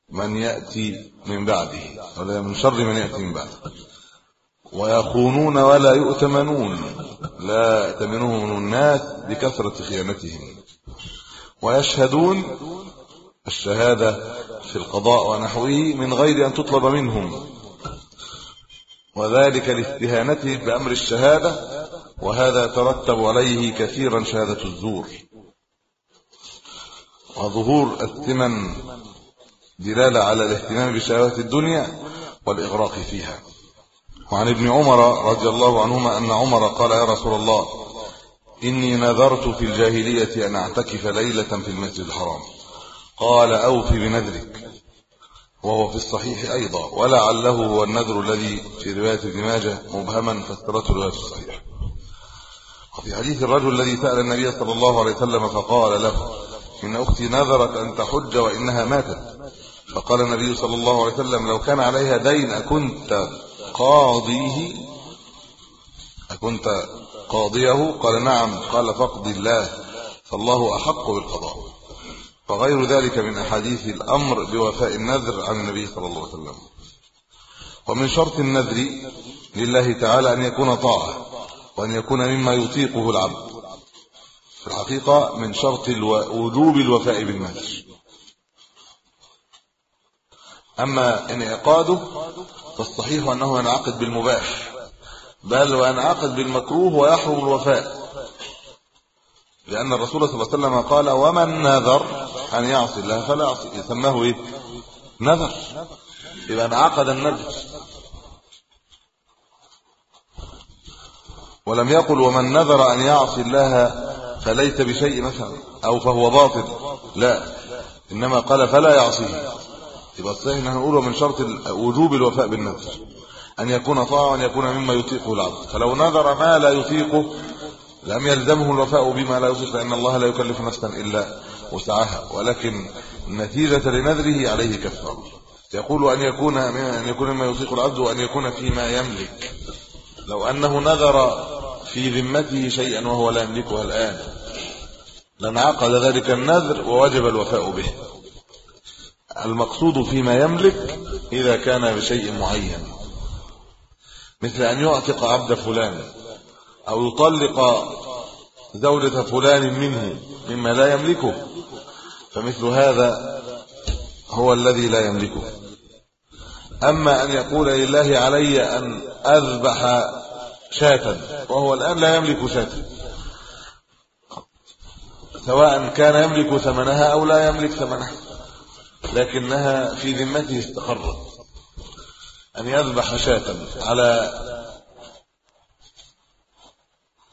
Speaker 4: من يأتي من بعده ولا من شر من يأتي من بعده. ويخونون ولا يؤتمنون لا يأتمنهم الناس بكثرة خيانتهم. ويشهدون الشهادة في القضاء ونحوه من غير أن تطلب منهم. وذلك لاستهانته بأمر الشهادة وهذا ترتب عليه كثيرا شهادة الزور. وظهور الثمن دلالة على الاهتمام بشهوات الدنيا والإغراق فيها. وعن ابن عمر رضي الله عنهما أن عمر قال يا رسول الله إني نذرت في الجاهلية أن أعتكف ليلة في المسجد الحرام. قال أوفي بنذرك. وهو في الصحيح أيضا. ولعله هو النذر الذي في رواية ابن ماجه مبهما فسرته رواية الصحيح وفي حديث الرجل الذي سأل النبي صلى الله عليه وسلم فقال له إن أختي نذرت أن تحج وإنها ماتت. فقال النبي صلى الله عليه وسلم لو كان عليها دين أكنت قاضيه أكنت قاضيه؟ قال نعم. قال فقد الله فالله أحق بالقضاء. وغير ذلك من أحاديث الأمر بوفاء النذر عن النبي صلى الله عليه وسلم. ومن شرط النذر لله تعالى أن يكون طاعة وأن يكون مما يطيقه العبد. في الحقيقة من شرط وجوب الوفاء بالنذر. أما انعقاده فالصحيح أنه ينعقد بالمباح. بل وينعقد بالمكروه ويحرم الوفاء. لأن الرسول صلى الله عليه وسلم قال ومن نذر أن يعصي الله فلا يعصي يسماه إيه؟ نذر. يبقى انعقد النذر. ولم يقل ومن نذر أن يعصي الله فليس بشيء مثلا أو فهو باطل. لا. إنما قال فلا يعصيه. يبقى الصحيح إن نقول من شرط وجوب الوفاء بالنذر. أن يكون طاعة وأن يكون مما يطيقه العبد. فلو نذر ما لا يطيقه لم يلزمه الوفاء بما لا يطيق لأن الله لا يكلف نفسا إلا وسعها. ولكن نتيجة لنذره عليه كفاره يقول أن يكون أن يكون مما يطيق العبد وأن يكون فيما يملك. لو أنه نذر في ذمته شيئا وهو لا يملكه الآن لانعقد ذلك النذر ووجب الوفاء به. المقصود فيما يملك إذا كان بشيء معين مثل أن يعتق عبد فلان. أو يطلق زوجة فلان منه مما لا يملكه فمثل هذا هو الذي لا يملكه. أما أن يقول لله علي أن أذبح شاة وهو الآن لا يملك شاة. سواء كان يملك ثمنها أو لا يملك ثمنها لكنها في ذمته استقرت. أن يذبح شاة على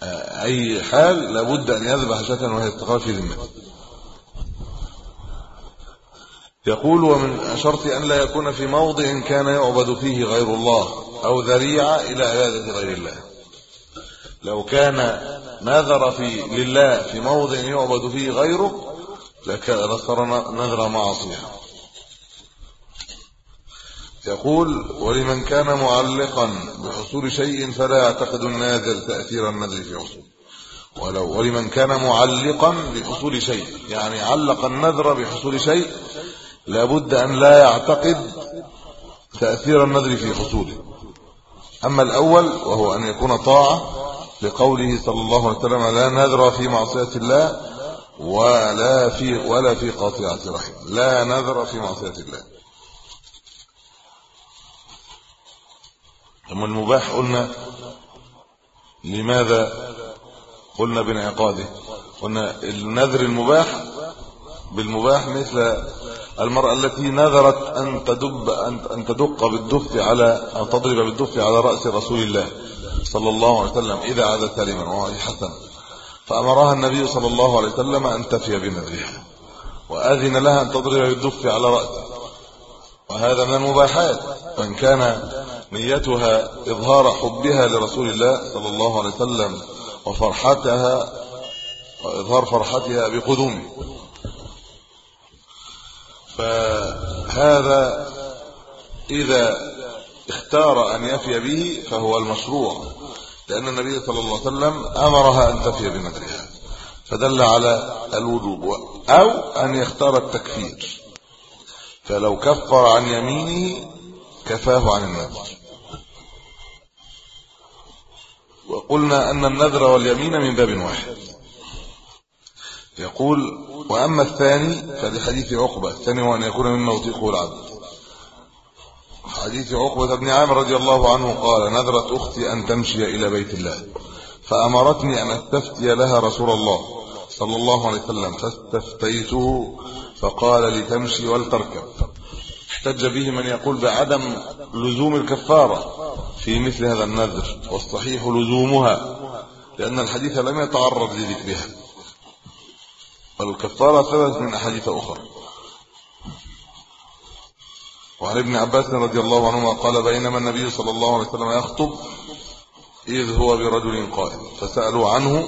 Speaker 4: أي حال لابد أن يذبح شاة وهي استقرت في ذمته. يقول ومن شرط أن لا يكون في موضع كان يعبد فيه غير الله أو ذريعة إلى عبادة غير الله. لو كان نذر في لله في موضع يعبد فيه غيره لكان نذر معصية. يقول ولمن كان معلقا بحصول شيء فلا يعتقد الناذر تأثير النذر في حصول ولو ولمن كان معلقا بحصول شيء. يعني علق النذر بحصول شيء لابد أن لا يعتقد تأثير النذر في حصوله. أما الأول وهو أن يكون طاعة لقوله صلى الله عليه وسلم لا نذر في معصية الله ولا في ولا في قاطعة رحم. لا نذر في معصية الله. ثم المباح قلنا لماذا قلنا بانعقاده؟ قلنا النذر المباح بالمباح مثل المرأة التي نذرت أن تدب أن تدق بالدف على أو تضرب بالدف على رأس رسول الله صلى الله عليه وسلم إذا عاد سالما وهو حسن. فأمرها النبي صلى الله عليه وسلم أن تفي بنذرها وأذن لها أن تضرب بالدف على رأسه وهذا من المباحات وان كان نيتها إظهار حبها لرسول الله صلى الله عليه وسلم وفرحتها واظهار فرحتها بقدومه فهذا إذا اختار أن يفي به فهو المشروع لأن النبي صلى الله عليه وسلم أمرها أن تفي بنذرها فدل على الوجوب أو أن يختار التكفير. فلو كفر عن يمينه كفاه عن النذر وقلنا أن النذر واليمين من باب واحد. يقول وأما الثاني فلحديث عقبة. الثاني هو أن يكون مما يطيقه العبد. حديث عقبة بن عامر رضي الله عنه قال نذرت أختي أن تمشي إلى بيت الله فأمرتني أن أستفتي لها رسول الله صلى الله عليه وسلم فاستفتيته فقال لتمشي ولتركب. احتج به من يقول بعدم لزوم الكفارة في مثل هذا النذر والصحيح لزومها لأن الحديث لم يتعرض لذكرها. والكفاره ثبتت من أحاديث أخرى. وعن ابن عباس رضي الله عنهما قال بينما النبي صلى الله عليه وسلم يخطب إذ هو برجل قائم. فسألوا عنه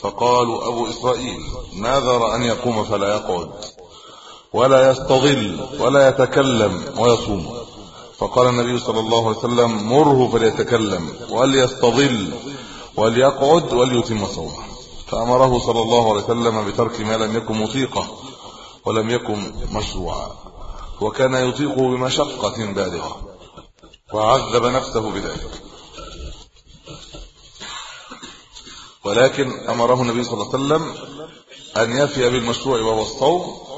Speaker 4: فقالوا أبو إسرائيل نذر أن يقوم فلا يقعد؟ ولا يستظل ولا يتكلم ويصوم. فقال النبي صلى الله عليه وسلم مره فليتكلم وليستظل وليقعد وليتم صومه. فأمره صلى الله عليه وسلم بترك ما لم يكن مطيقه ولم يكن مشروعا وكان يطيقه بمشقة بالغه وعذب نفسه بذلك. ولكن أمره النبي صلى الله عليه وسلم أن يفي بالمشروع وهو الصوم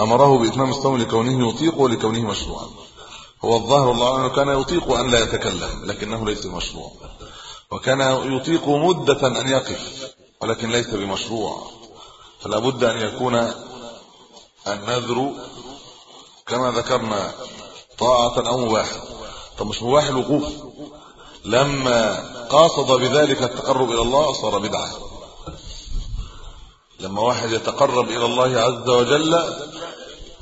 Speaker 4: أمره بإتمام الصوم لكونه يطيق ولكونه مشروعا. هو الظاهر الله عنه كان يطيق أن لا يتكلم لكنه ليس مشروع وكان يطيق مدة أن يقف ولكن ليس بمشروع. فلا بد أن يكون النذر كما ذكرنا طاعة أو مباحه طب مش مباح الوقوف؟ لما قاصد بذلك التقرب إلى الله صار بدعة. لما واحد يتقرب إلى الله عز وجل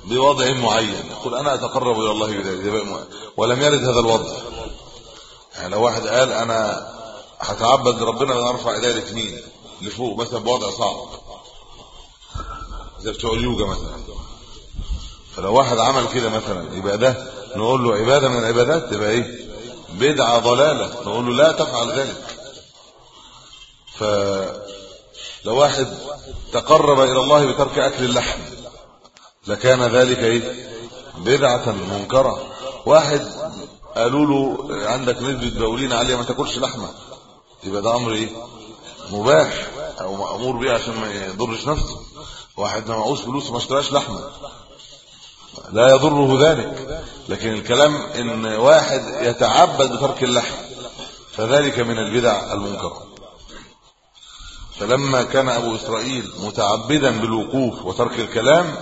Speaker 4: بوضع معين. يقول أنا أتقرب إلى الله بذلك ولم يرد هذا الوضع. يعني لو واحد قال أنا هتعبد لربنا أنا أرفع إيدي الاثنين لفوق مثلا بوضع صعب. زي بتوع اليوجا مثلا. فلو واحد عمل كده مثلا يبقى ده نقول له عبادة من العبادات تبقى إيه؟ بدعة ضلالة. نقول له لا تفعل ذلك. ف لو واحد تقرب إلى الله بترك أكل اللحم لكان ذلك إيه بدعة منكرة. واحد قالوا له عندك نسبة بولين عاليه ما تاكلش لحمة. يبقى ده أمر إيه؟ مباح أو مأمور بيه عشان ما يضرش نفسه. واحد ما معهوش فلوس ما اشتراش لحمة. لا يضره ذلك. لكن الكلام إن واحد يتعبد بترك اللحم فذلك من البدع المنكرة. فلما كان أبو إسرائيل متعبدا بالوقوف وترك الكلام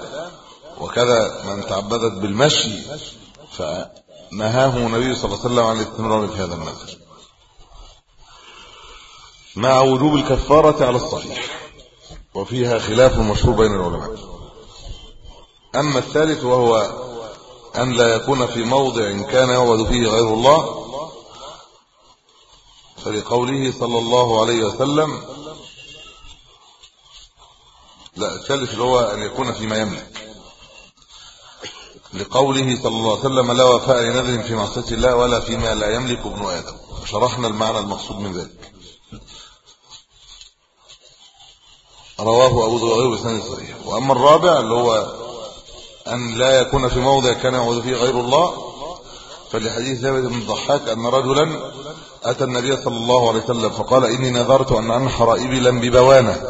Speaker 4: وكذا من تعبدت بالمشي فنهاه النبي صلى الله عليه وسلم عن الاستمرار في هذا النذر مع وجوب الكفارة على الصحيح وفيها خلاف مشهور بين العلماء. أما الثالث وهو أن لا يكون في موضع كان يعبد فيه غير الله فلقوله صلى الله عليه وسلم لا الثالث اللي هو أن يكون فيما يملك. لقوله صلى الله عليه وسلم لا وفاء لنذر في معصية الله ولا فيما لا يملك ابن آدم. شرحنا المعنى المقصود من ذلك. رواه أبو داود بسند صحيح. وأما الرابع اللي هو أن لا يكون في موضع كان يعوذ فيه غير الله فلحديث ثابت بن الضحاك أن رجلا أتى النبي صلى الله عليه وسلم فقال إني نذرت أن أنحر ابلا ببوانة.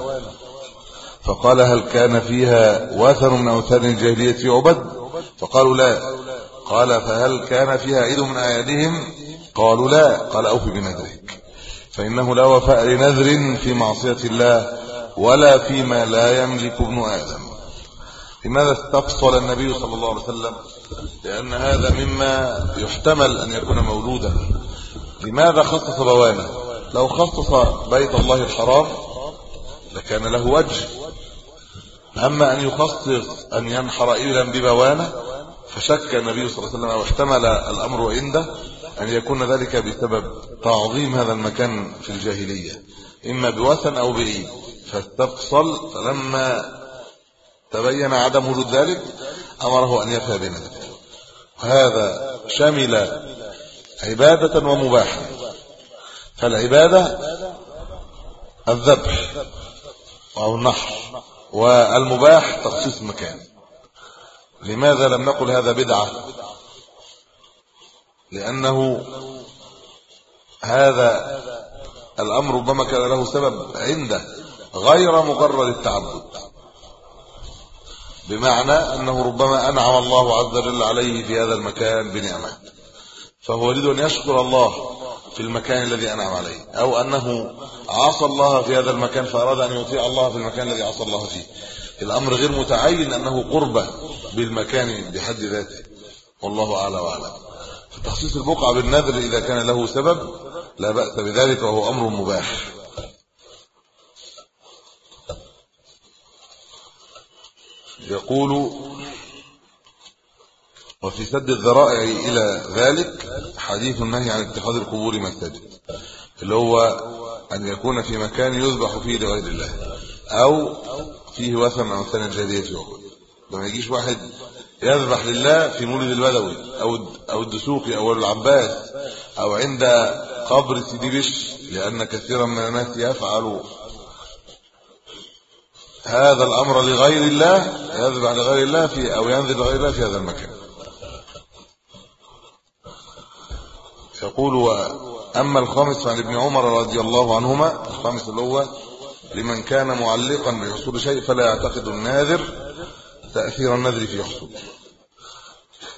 Speaker 4: فقال هل كان فيها وثن من أوثان الجاهلية يعبد فقالوا لا. قال فهل كان فيها عيد من اعيادهم قالوا لا. قال أوف بنذرك. فإنه لا وفاء لنذر في معصية الله ولا فيما لا يملك ابن آدم. لماذا استفصل النبي صلى الله عليه وسلم؟ لأن هذا مما يحتمل أن يكون مولودا. لماذا خصص بوانه؟ لو خصص بيت الله الحرام لكان له وجه. أما أن يخصص أن ينحر ابلا ببوانه فشك النبي صلى الله عليه وسلم واحتمل الأمر عنده أن يكون ذلك بسبب تعظيم هذا المكان في الجاهلية إما بوثن أو بعيد فاستفصل فلما تبين عدم وجود ذلك أمره أن يفهم بنذر هذا شمل عبادة ومباحا فالعبادة الذبح أو النحر والمباح تخصيص مكان. لماذا لم نقل هذا بدعة؟ لأنه هذا الأمر ربما كان له سبب عنده غير مجرد التعبد. بمعنى أنه ربما أنعم الله عز وجل عليه في هذا المكان بنعمة. فهو يريد أن يشكر الله في المكان الذي أنعم عليه أو أنه عصى الله في هذا المكان فأراد أن يطيع الله في المكان الذي عصى الله فيه. الأمر غير متعين أنه قربة بالمكان بحد ذاته. والله أعلى وأعلم. فتخصيص البقعة بالنذر إذا كان له سبب لا بأس بذلك وهو أمر مباح. يقول وفي سد الذرائع إلى ذلك حديث النهي عن اتخاذ القبور مساجد اللي هو أن يكون في مكان يذبح فيه لغير الله. أو فيه وثن أو ثاني الجاهليه يعبد لما يجيش واحد يذبح لله في مولد البدوي أو أو الدسوقي أو العباس أو عند قبر سيدي بش لأن كثيرا من الناس يفعل هذا الأمر لغير الله يذبح لغير الله في أو ينذر لغير الله في هذا المكان. يقول وأما الخامس عن ابن عمر رضي الله عنهما الخامس اللي هو لمن كان معلقا بحصول شيء فلا يعتقد الناذر تأثير النذر في حصول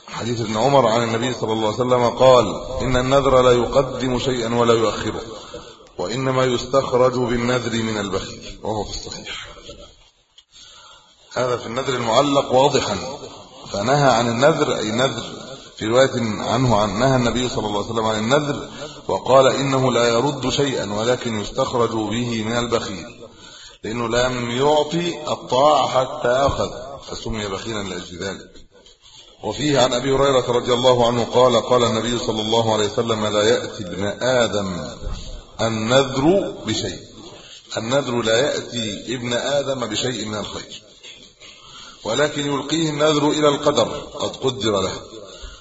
Speaker 4: حديث ابن عمر عن النبي صلى الله عليه وسلم قال إن النذر لا يقدم شيئا ولا يؤخره وإنما يستخرج بالنذر من البخيل وهو في الصحيح. هذا في النذر المعلق واضحا فنهى عن النذر أي نذر في رواية عنه عن نهى النبي صلى الله عليه وسلم عن النذر وقال إنه لا يرد شيئا ولكن يستخرج به من البخيل. لأنه لم يعطي الطاعة حتى أخذ فسمي بخيلا لأجل ذلك. وفيه عن أبي هريرة رضي الله عنه قال قال النبي صلى الله عليه وسلم لا يأتي ابن آدم النذر بشيء. النذر لا يأتي ابن آدم بشيء من الخير. ولكن يلقيه النذر إلى القدر قد قدر له.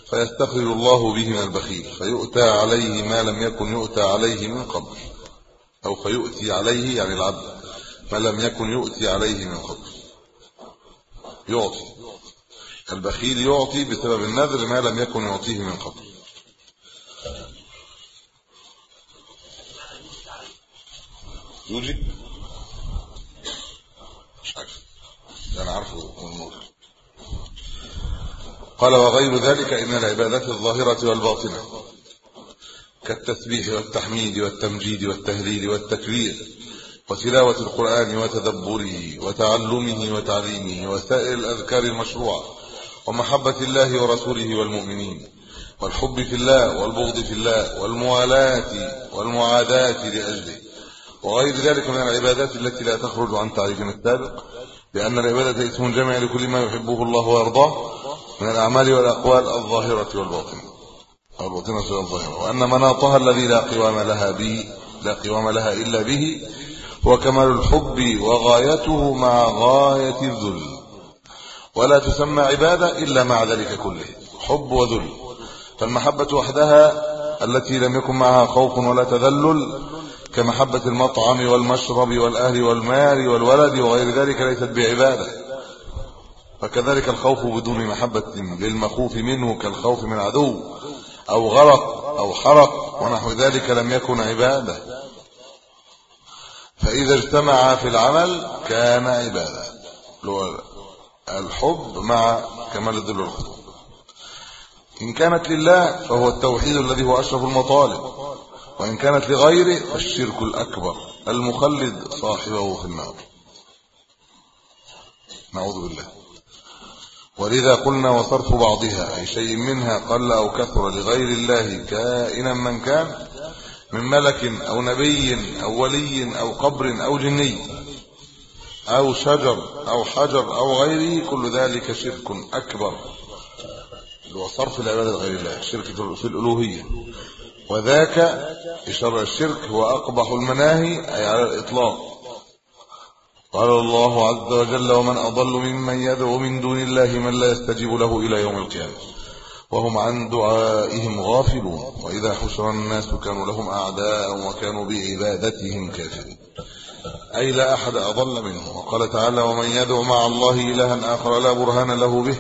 Speaker 4: فيستخرج الله به من البخيل فيؤتى عليه ما لم يكن يؤتى عليه من قبل أو فيؤتي عليه يعني العبد. ما لم يكن يؤتي عليه من قبل يعطي. البخيل يعطي بسبب النذر ما لم يكن يعطيه من قبل يوجد مش عارف. أنا عارفه قال وغير ذلك إن العبادات الظاهرة والباطنة كالتسبيح والتحميد والتمجيد والتهليل والتكبير. وتلاوة القرآن وتدبره وتعلمه وتعليمه وسائر الأذكار المشروعة ومحبة الله ورسوله والمؤمنين والحب في الله والبغض في الله والموالاة والمعاداة لأجله وغير ذلك من العبادات التي لا تخرج عن تعريفنا السابق لأن العبادة اسم جامع لكل ما يحبه الله ويرضاه من الأعمال والأقوال الظاهرة والباطنة. الباطنه والظاهرة. وأن مناطها الذي لا قوام لها به لا قوام لها إلا به هو كمال الحب وغايته مع غاية الذل. ولا تسمى عبادة إلا مع ذلك كله. حب وذل. فالمحبة وحدها التي لم يكن معها خوف ولا تذلل كمحبة المطعم والمشرب والأهل والمال والولد وغير ذلك ليست بعبادة. فكذلك الخوف بدون محبة للمخوف منه كالخوف من عدو أو غرق أو حرق ونحو ذلك لم يكن عبادة. فإذا اجتمع في العمل كان عبادة. الحب مع كمال الذل والخضوع. إن كانت لله فهو التوحيد الذي هو أشرف المطالب. وإن كانت لغيره فالشرك الأكبر المخلد صاحبه في النار. نعوذ بالله. ولذا قلنا وصرف بعضها أي شيء منها قل أو كثر لغير الله كائنا من كان من ملك أو نبي أو ولي أو قبر أو جني أو شجر أو حجر أو غيره كل ذلك شرك أكبر. اللي هو صرف العبادة لغير الله الشرك في الألوهية. وذاك إشارة الشرك هو أقبح المناهي أي على الإطلاق. قال الله عز وجل ومن أضل ممن يدعو من دون الله من لا يستجيب له إلى يوم القيامة. وهم عن دعائهم غافلون. وإذا حشر الناس كانوا لهم أعداء وكانوا بعبادتهم كافرين أي لا أحد أضل منهم. وقال تعالى ومن يدعو مع الله إلها آخر لا برهان له به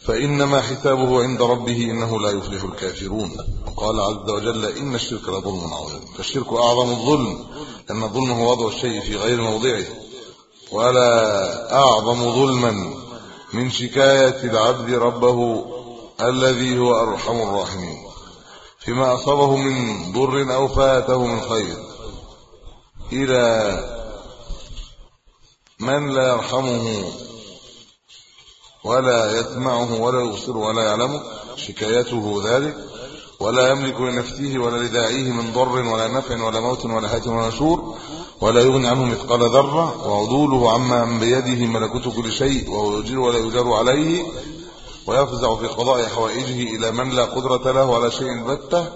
Speaker 4: فإنما حسابه عند ربه إنه لا يفلح الكافرون. وقال عز وجل إن الشرك لظلم عظيم. فالشرك أعظم الظلم لأن الظلم هو وضع الشيء في غير موضعه. ولا أعظم ظلما من شكاية العبد ربه الذي هو أرحم الراحمين. فيما أصابه من ضر أو فاته من خير. إلى من لا يرحمه ولا يسمعه ولا يبصر ولا يعلمه شكايته ذلك. ولا يملك لنفسه ولا لداعيه من ضر ولا نفع ولا موت ولا حياة ولا نشور. ولا يغني عنه مثقال ذرة. وعدوله عما بيده ملكوت كل شيء. وهو يجير ولا يجار عليه. ويفزع في قضاء حوائجه إلى من لا قدرة له على شيء بتة.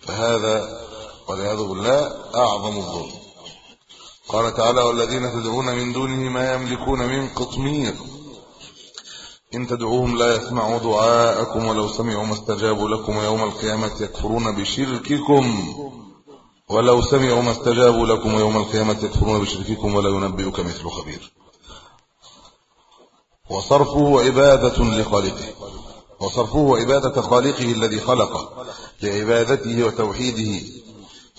Speaker 4: فهذا والعياذ بالله أعظم الظلم. قال تعالى والذين تدعون من دونه ما يملكون من قطمير. إن تدعوهم لا يسمعوا دعاءكم ولو سمعوا ما استجابوا لكم يوم القيامة يكفرون بشرككم. ولو سمعوا ما استجابوا لكم يوم القيامة يكفرون بشرككم ولا ينبئك مثل خبير. وصرفه عباده لخالقه. وصرفه عباده خالقه الذي خلقه لعبادته وتوحيده.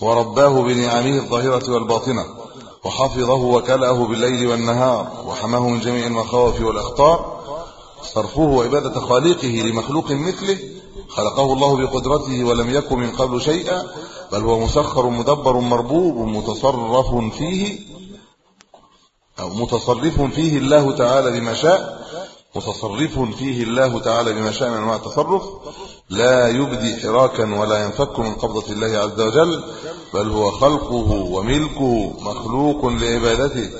Speaker 4: ورباه بنعمه الظاهرة والباطنة. وحفظه وكلأه بالليل والنهار. وحماه من جميع المخاوف والأخطار. صرفه عباده خالقه لمخلوق مثله. خلقه الله بقدرته ولم يكن من قبل شيئا. بل هو مسخر مدبر مربوب متصرف فيه. أو متصرف فيه الله تعالى بما شاء متصرف فيه الله تعالى بما شاء من أنواع التصرف لا يبدي حراكا ولا ينفك من قبضة الله عز وجل بل هو خلقه وملكه مخلوق لعبادته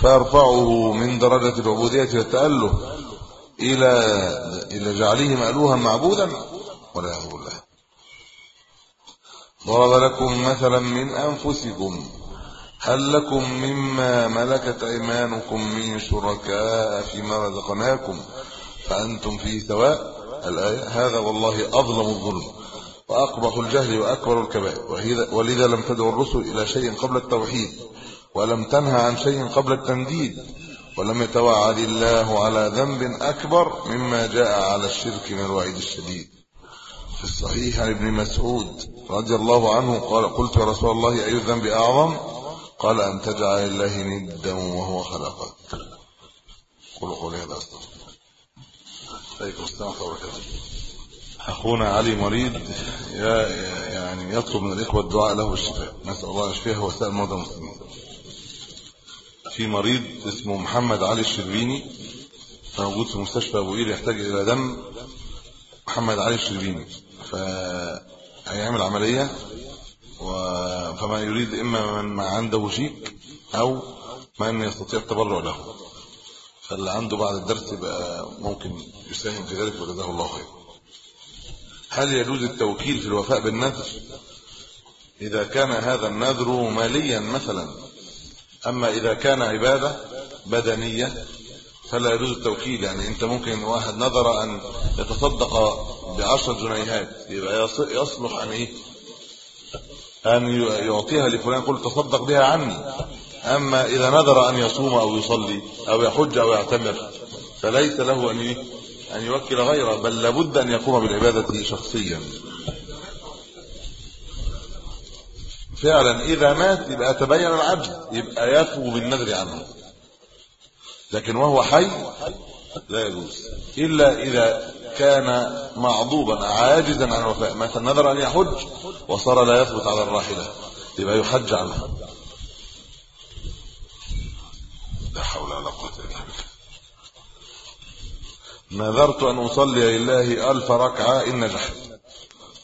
Speaker 4: فيرفعه من درجة العبودية والتاله إلى إلى جعله مألوها معبودا ولا بالله ضرب لكم مثلا من أنفسكم. هل لكم مما ملكت أيمانكم من شركاء فيما رزقناكم فأنتم فيه سواء؟ الآية هذا والله أظلم الظلم وأقبح الجهل وأكبر الكبائر. ولذا لم تدعو الرسل إلى شيء قبل التوحيد ولم تنهى عن شيء قبل التنديد ولم يتوعد الله على ذنب أكبر مما جاء على الشرك من الوعيد الشديد. في الصحيح عن ابن مسعود رضي الله عنه قال قلت يا رسول الله أي الذنب أعظم؟ قال ان تجعل الله ندا وهو خلقك؟ قل قولي هذا استغفر عليكم السلام ورحمه أخونا علي مريض يعني يطلب من الإخوة الدعاء له بالشفاء نسأل الله يشفيه وسائر مرضى المسلمين. في مريض اسمه محمد علي الشربيني موجود في مستشفى أبو قير يحتاج إلى دم. محمد علي الشربيني. فهيعمل عملية فما يريد إما من ما عنده شيك أو من يستطيع التبرع له. فاللي عنده بعد الدرس يبقى ممكن يساهم في ذلك وجزاه الله خير. هل يجوز التوكيل في الوفاء بالنذر؟ إذا كان هذا النذر ماليا مثلا. أما إذا كان عبادة بدنية فلا يجوز التوكيل. يعني أنت ممكن واحد نذر أن يتصدق بعشر جنيهات يبقى يصلح أن إيه؟ ان يعطيها لفلان يقول تصدق بها عني. أما إذا نذر أن يصوم أو يصلي أو يحج أو يعتمر فليس له أن أن يوكل غيره بل لابد أن يقوم بالعبادة شخصيا. فعلا إذا مات يبقى تبين العجز يبقى يفو بالنذر عنه. لكن وهو حي لا يجوز. إلا إذا كان معضوبا عاجزا عن الوفاء. مثلا نذر أن يحج وصار لا يثبت على الراحلة. يبقى يحج عنه. لا حول ولا قوة إلا بالله. نذرت أن أصلي لله ألف ركعة إن نجحت.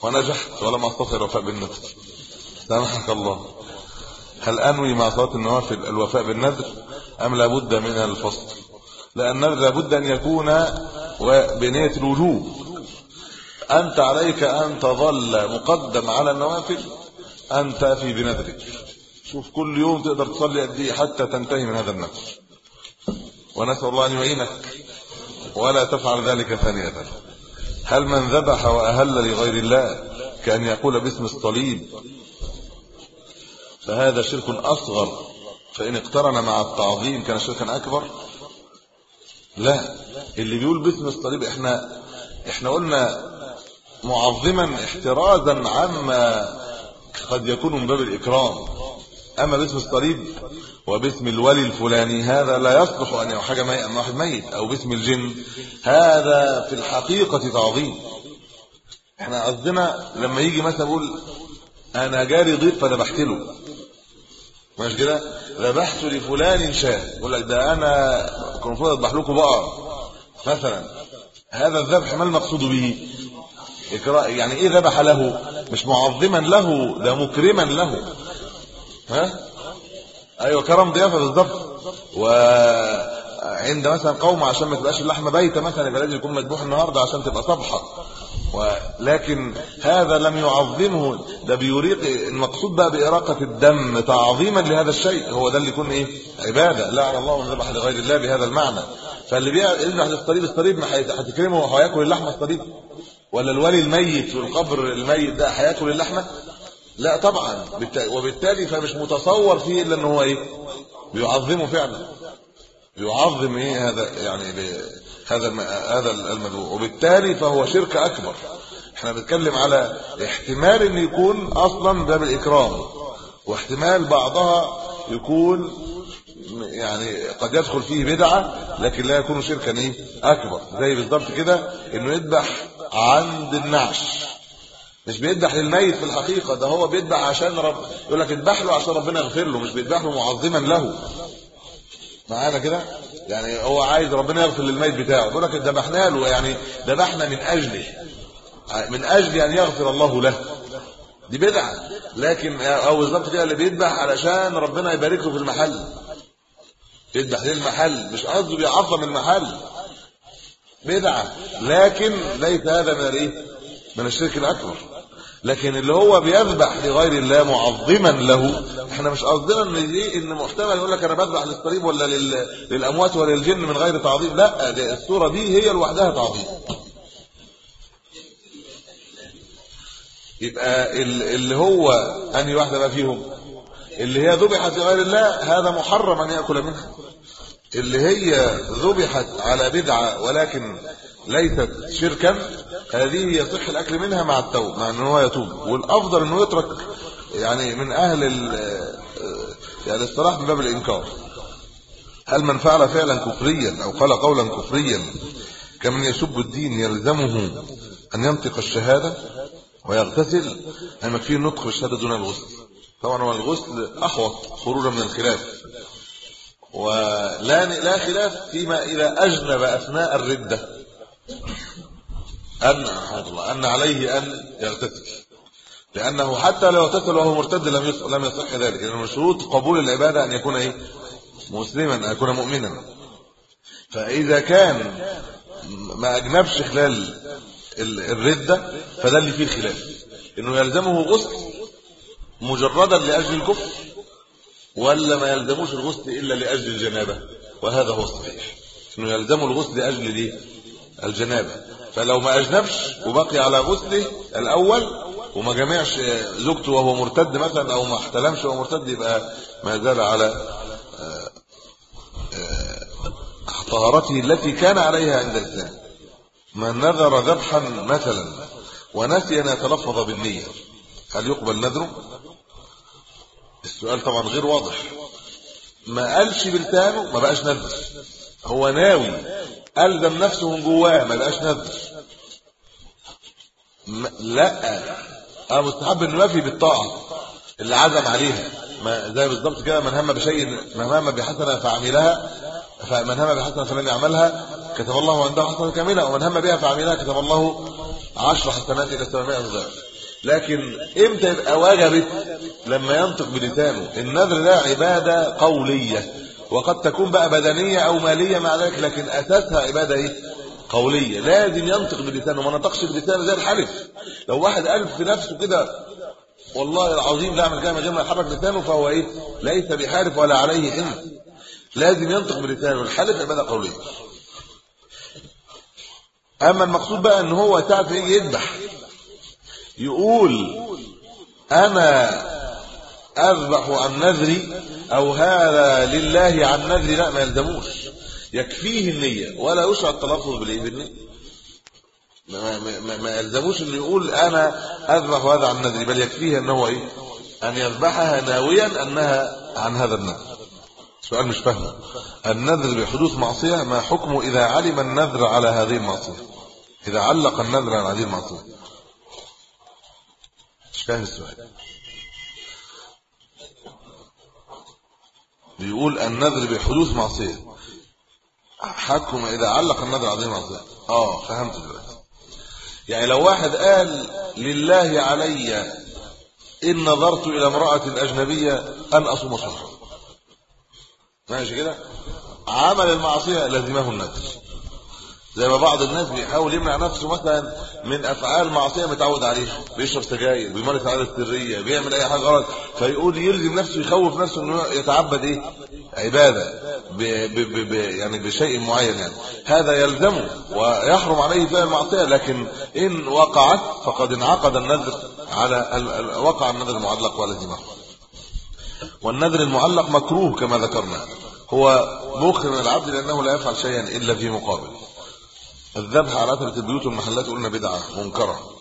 Speaker 4: ونجحت ولم أستطع الوفاء بالنذر سامحك الله. هل أنوي مع صلاة النوافل الوفاء بالنذر أم لابد من الفصل؟ لأن لابد أن يكون بنيه الوجوب. أنت عليك أن تظل مقدم على النوافل أنت في بنذرك. شوف كل يوم تقدر تصلي قد إيه حتى تنتهي من هذا النفس ونسأل الله أن يعينك ولا تفعل ذلك ثانية. هل من ذبح وأهل لغير الله كأن يقول باسم الصليب؟ فهذا شرك أصغر. فإن اقترن مع التعظيم كان شركا أكبر. لا. اللي بيقول باسم الصليب إحنا إحنا قلنا معظما احترازا عما قد يكون من باب الإكرام. أما باسم الصليب وباسم الولي الفلاني هذا لا يصلح أن يكون حاجة ميت واحد ميت أو باسم الجن هذا في الحقيقة تعظيم. إحنا قصدنا لما يجي مثلا يقول أنا جاري ضيف فذبحت له مش كده؟ ذبحت لفلان شاة. يقول لك ده أنا كنت المفروض أذبح لكم بقر. مثلا هذا الذبح ما المقصود به؟ يعني إيه ذبح له؟ مش معظما له ده مكرما له. ها؟ أيوه كرم ضيافة بالظبط وعند مثلا قوم عشان ما تبقاش اللحمة بايتة مثلا يبقى لازم يكون مذبوح النهارده عشان تبقى صبحة. ولكن هذا لم يعظمه. ده بيريق المقصود بقى بإراقة الدم تعظيما لهذا الشيء. هو ده اللي يكون إيه؟ عبادة. لعن الله من ذبح لغير الله بهذا المعنى. فاللي بيذبح للصليب الصليب ما هتكرمه وهياكل اللحمة الصليب ولا الولي الميت في القبر الميت ده هياكل اللحمة؟ لا طبعا. وبالتالي فمش متصور فيه إلا إن هو إيه؟ بيعظمه فعلا. يعظم إيه هذا يعني هذا هذا المدعو. وبالتالي فهو شرك أكبر. إحنا بنتكلم على احتمال إن يكون أصلا باب الإكرام واحتمال بعضها يكون يعني قد يدخل فيه بدعة لكن لا يكون شركا إيه؟ أكبر. زي بالظبط كده إنه يذبح عند النعش. مش بيذبح للميت في الحقيقة ده هو بيذبح عشان رب يقول لك اذبح له عشان ربنا يغفر له مش بيذبح له معظما له. معانا كده؟ يعني هو عايز ربنا يغفر للميت بتاعه. بيقول لك ذبحنا له يعني ذبحنا من أجله. من أجل أن يغفر الله له. دي بدعة. لكن أو بالظبط كده اللي بيذبح علشان ربنا يبارك له في المحل. يذبح للمحل مش قصده بيعظم المحل. بدعة. لكن ليس هذا من الإيه؟ من الشرك الأكبر. لكن اللي هو بيذبح لغير الله معظما له إحنا مش قصدنا إن إن محتمل يقول لك أنا بذبح للصليب ولا للأموات ولا للجن من غير تعظيم. لا الصورة دي هي لوحدها تعظيم. يبقى اللي هو أنهي واحدة بقى فيهم؟ اللي هي ذبحت لغير الله هذا محرم أن يأكل منها. اللي هي ذبحت على بدعة ولكن ليست شركا هذه يصح الأكل منها مع التوب مع ان هو يتوب. والأفضل إنه يترك يعني من أهل يعني الصلاح من باب الإنكار. هل من فعل فعلا كفريا أو قال قولا كفريا كمن يسب الدين يلزمه أن ينطق الشهادة ويغتسل اما في النطق بالشهاده دون الغسل؟ طبعا هو الغسل احوط خروجا من الخلاف. ولا لا خلاف فيما إذا أجنب أثناء الردة. ان أن عليه أن يغتسل لأنه حتى لو اغتسل وهو مرتد لم يصح لم يصح ذلك. لأن من شروط قبول العبادة أن يكون إيه؟ مسلما أن يكون مؤمنا. فإذا كان ما أجنبش خلال الردة فده اللي فيه الخلاف إنه يلزمه غسل مجردا لأجل الكفر ولا ما يلزموش الغسل إلا لأجل الجنابة وهذا هو الصحيح. إنه يلزمه الغسل لأجل دي الجنابة. فلو ما أجنبش وبقي على غسله الأول وما جمعش زوجته وهو مرتد مثلا أو ما احتلمش وهو مرتد يبقى ما زال على طهارته التي كان عليها عند الاسلام من نذر ذبحا مثلا ونسي أن يتلفظ بالنية هل يقبل نذره؟ السؤال طبعا غير واضح. ما قالش بلسانه ما بقاش نذر هو ناوي ألزم نفسه من جواه ما بقاش نذر لا آه مستحب انه يفي بالطاعة اللي عزم عليها. ما زي بالظبط كده من هم بشيء من هم بحسنه فعملها فمن هم بحسنه فلن يعملها كتب الله عنده حسنه كاملة ومن هم بها فعملها كتب الله عشر حسنات إلى 700 ضعف لكن إمتى يبقى وجبت لما ينطق بلسانه؟ النذر ده عباده قولية وقد تكون بقى بدنية أو مالية مع ذلك لكن أساسها عبادة إيه؟ قولية. لازم ينطق بلسانه. ما نطقش بلسانه زي الحلف. لو واحد قال في نفسه كده والله العظيم لا أعمل كده من غير ما يحرك لسانه فهو إيه؟ ليس بحارف ولا عليه حنث لازم ينطق بلسانه. الحلف عبادة قولية. أما المقصود بقى إن هو يجي يذبح. يقول أنا أذبح عن نذري أو هذا لله عن نذري؟ لا ما يلزموش. يكفيه النية. ولا يشرع التلفظ بالايه بالنيه ما, ما, ما يلزموش إنه يقول أنا أذبح هذا عن نذري بل يكفيه إن هو إيه؟ أن يذبحها ناويا أنها عن هذا النذر. سؤال مش فاهمه. النذر بحدوث معصية ما حكمه إذا علم النذر على هذه المعصية؟ إذا علق النذر على هذه المعصية. مش فاهم السؤال. بيقول النذر بحدوث معصية. حكم إذا علق النذر على هذه المعصيه آه فهمت دلوقتي. يعني لو واحد قال لله علي إن نظرت إلى امرأة أجنبية أن أصوم شهرا ماشي كده؟ عمل المعصية لازمه النذر. زي ما بعض الناس بيحاول يمنع نفسه مثلا من أفعال معصية متعود عليها. بيشرب سجاير بيمارس عاده سرية بيعمل أي حاجة غلط. فيقول يلزم نفسه يخوف نفسه إنه يتعبد إيه؟ عبادة. ب ب ب يعني بشيء معين يعني. هذا يلزمه ويحرم عليه فعل المعصية. لكن إن وقعت فقد انعقد النذر على وقع النذر المعلق ولزمه والنذر المعلق مكروه كما ذكرنا. هو مخر من العبد لأنه لا يفعل شيئا إلا في مقابل. الذبح على اثرة البيوت والمحلات قلنا بدعة منكرة.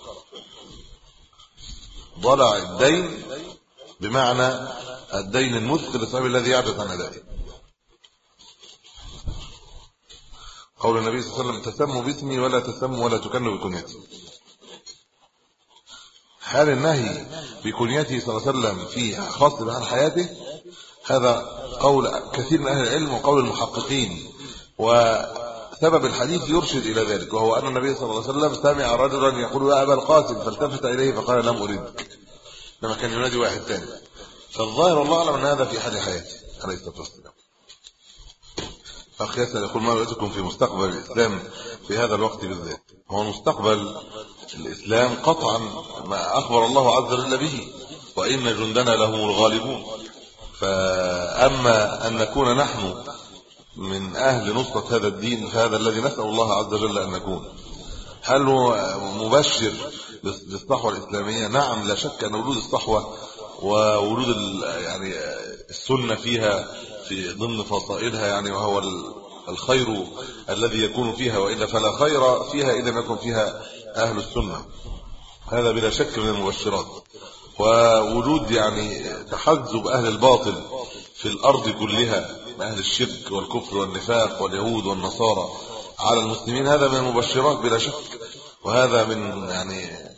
Speaker 4: ضلع الدين بمعنى الدين المثقل لصاحب الذي يعجز عن ادائه قول النبي صلى الله عليه وسلم تسموا باسمي ولا تسموا ولا تكنوا بكنيتي. حال النهي بكنيته صلى الله عليه وسلم في خاص بعن حياته هذا قول كثير من أهل العلم وقول المحققين. وسبب الحديث يرشد إلى ذلك وهو أن النبي صلى الله عليه وسلم سمع رجلا يقول يا أبا القاسم فالتفت إليه فقال لم اريدك لما كان ينادي واحد ثاني فالظاهر والله أعلم أن هذا في حال حياته عليه الصلاة والسلام. أخ يسأل يقول ما رايكم في مستقبل الإسلام في هذا الوقت بالذات؟ هو مستقبل الإسلام قطعا ما أخبر الله عز وجل به وإن جندنا لهم الغالبون. فأما أن نكون نحن من أهل نصره هذا الدين فهذا الذي نسأل الله عز وجل أن نكون. هل هو مبشر للصحوه الإسلامية؟ نعم لا شك أن وجود الصحوة وورود يعني السنة فيها في ضمن فصائلها يعني وهو الخير الذي يكون فيها وإلا فلا خير فيها اذا لم يكن فيها أهل السنة. هذا بلا شك من المبشرات. ووجود يعني تحزب أهل الباطل في الأرض كلها أهل الشرك والكفر والنفاق واليهود والنصارى على المسلمين هذا من المبشرات بلا شك. وهذا من يعني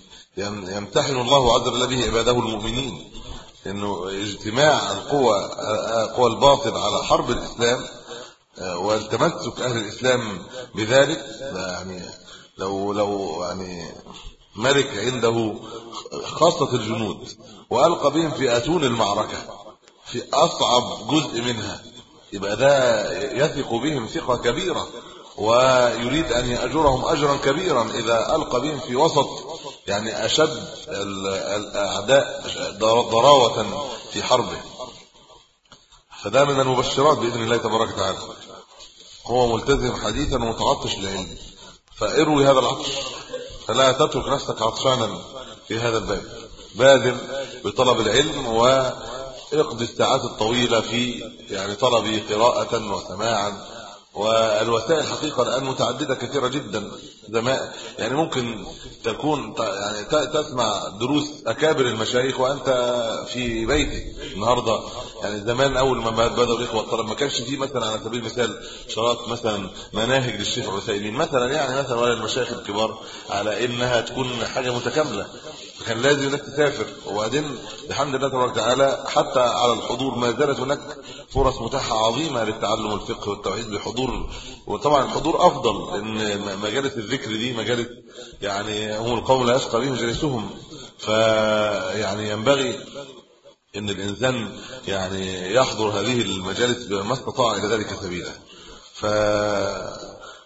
Speaker 4: يمتحن الله عز وجل به عباده المؤمنين انه اجتماع القوى قوى الباطل على حرب الإسلام والتمسك أهل الإسلام بذلك. يعني لو لو يعني ملك عنده خاصة الجنود وألقى بهم في اتون المعركة في أصعب جزء منها. يبقى ده يثق بهم ثقة كبيرة ويريد أن يأجرهم أجرا كبيرا إذا ألقى بهم في وسط يعني أشد الأعداء ضراوة في حربه. فده من المبشرات بإذن الله تبارك وتعالى. هو ملتزم حديثا ومتعطش للعلم فإروي هذا العطش فلا تترك نفسك عطشانا في هذا الباب. بادر بطلب العلم واقضي الساعات الطويلة في يعني طلب قراءة وسماعا والوسائل حقيقه الان متعددة كثيرة جدا زمان يعني ممكن تكون يعني تسمع دروس أكابر المشايخ وأنت في بيتك النهارده. يعني زمان أول ما بدأوا الإخوة الطلب ما كانش فيه مثلا على سبيل المثال شراط مثلا مناهج للشيخ العثيمين مثلا يعني مثلا ولا المشايخ الكبار على إنها تكون حاجة متكاملة. فكان لازم انك تسافر. وبعدين الحمد لله تبارك وتعالى حتى على الحضور ما زالت هناك فرص متاحة عظيمة للتعلم الفقه والتوحيد بحضور. وطبعا الحضور أفضل لأن مجالس الذكر دي مجالس يعني هم القوم لا يشقى بهم جلسهم فيعني ينبغي إن الإنسان يعني يحضر هذه المجالس بما استطاع إلى ذلك سبيلا. ف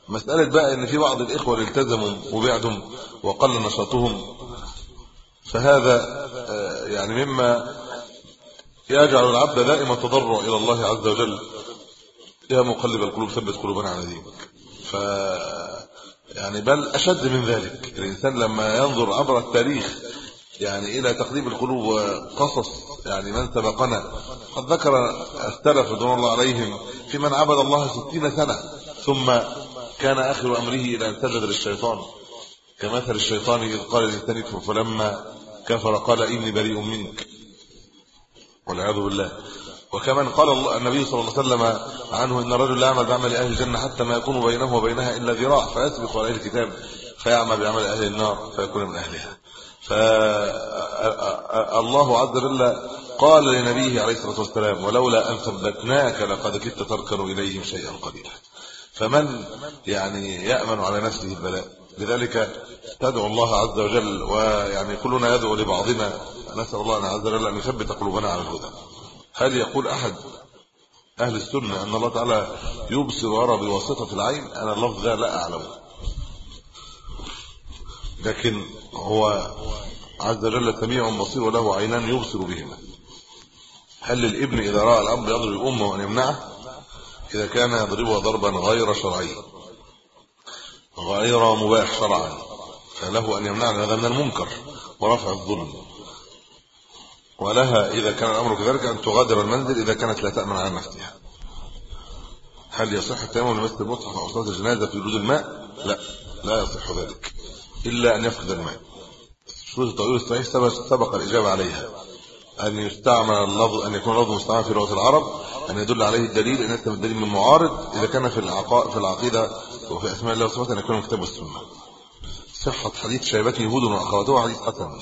Speaker 4: مسألة بقى إن في بعض الإخوة اللي التزموا وبعدهم وقل نشاطهم فهذا آه، يعني مما يجعل العبد دائما التضرع إلى الله عز وجل. يا مقلب القلوب ثبت قلوبنا على دينك. ف يعني بل أشد من ذلك. الإنسان لما ينظر عبر التاريخ يعني إلى تقليب القلوب وقصص يعني من سبقنا. قد ذكر السلف رضوان الله عليهم في من عبد الله 60 سنة ثم كان آخر أمره إلى أن سجد للشيطان. كمثل الشيطان إذ قال للإنسان كفر فلما كفر قال إني بريء منك والعياذ بالله. وكمان قال الله النبي صلى الله عليه وسلم عنه إن الرجل لا يعمل بعمل أهل الجنة حتى ما يكون بينه وبينها إلا ذراع فيسبق عليه الكتاب فيعمل بعمل أهل النار فيكون من أهلها. فالله عز وجل قال لنبيه عليه الصلاة والسلام ولولا أن ثبتناك لقد كدت تركن إليهم شيئا قليلا. فمن يعني يأمن على نفسه البلاء؟ لذلك تدعو الله عز وجل ويعني كلنا يدعو لبعضنا. نسأل الله عز وجل أن يثبت قلوبنا على الهدى. هل يقول أحد أهل السنة أن الله تعالى يبصر ويرى بواسطة العين؟ أنا اللفظ ده لا أعلمه. لكن هو عز وجل سميع بصير وله عينان يبصر بهما. هل الابن إذا رأى الاب يضرب امه ان يمنعه؟ إذا كان يضربها ضربا غير شرعي. غير مباح شرعا. فله أن يمنع هذا من المنكر ورفع الظلم. ولها إذا كان الأمر كذلك أن تغادر المنزل إذا كانت لا تأمن على نفسها. هل يصح التيمم لمس المصحف أو صلاة الجنازة في وجود الماء؟ لا لا يصح ذلك إلا أن يفقد الماء. شروط التأويل الصحيح سبق الإجابة عليها. أن يستعمل اللفظ أن يكون اللفظ مستعمل في لغة العرب أن يدل عليه الدليل إن يتم الدليل من معارض إذا كان في العقائد في العقيدة وفي اسماء الله وصفاته أن يكون من الكتاب والسنة صحة حديث شيبته يهود وأخواته حديث حسن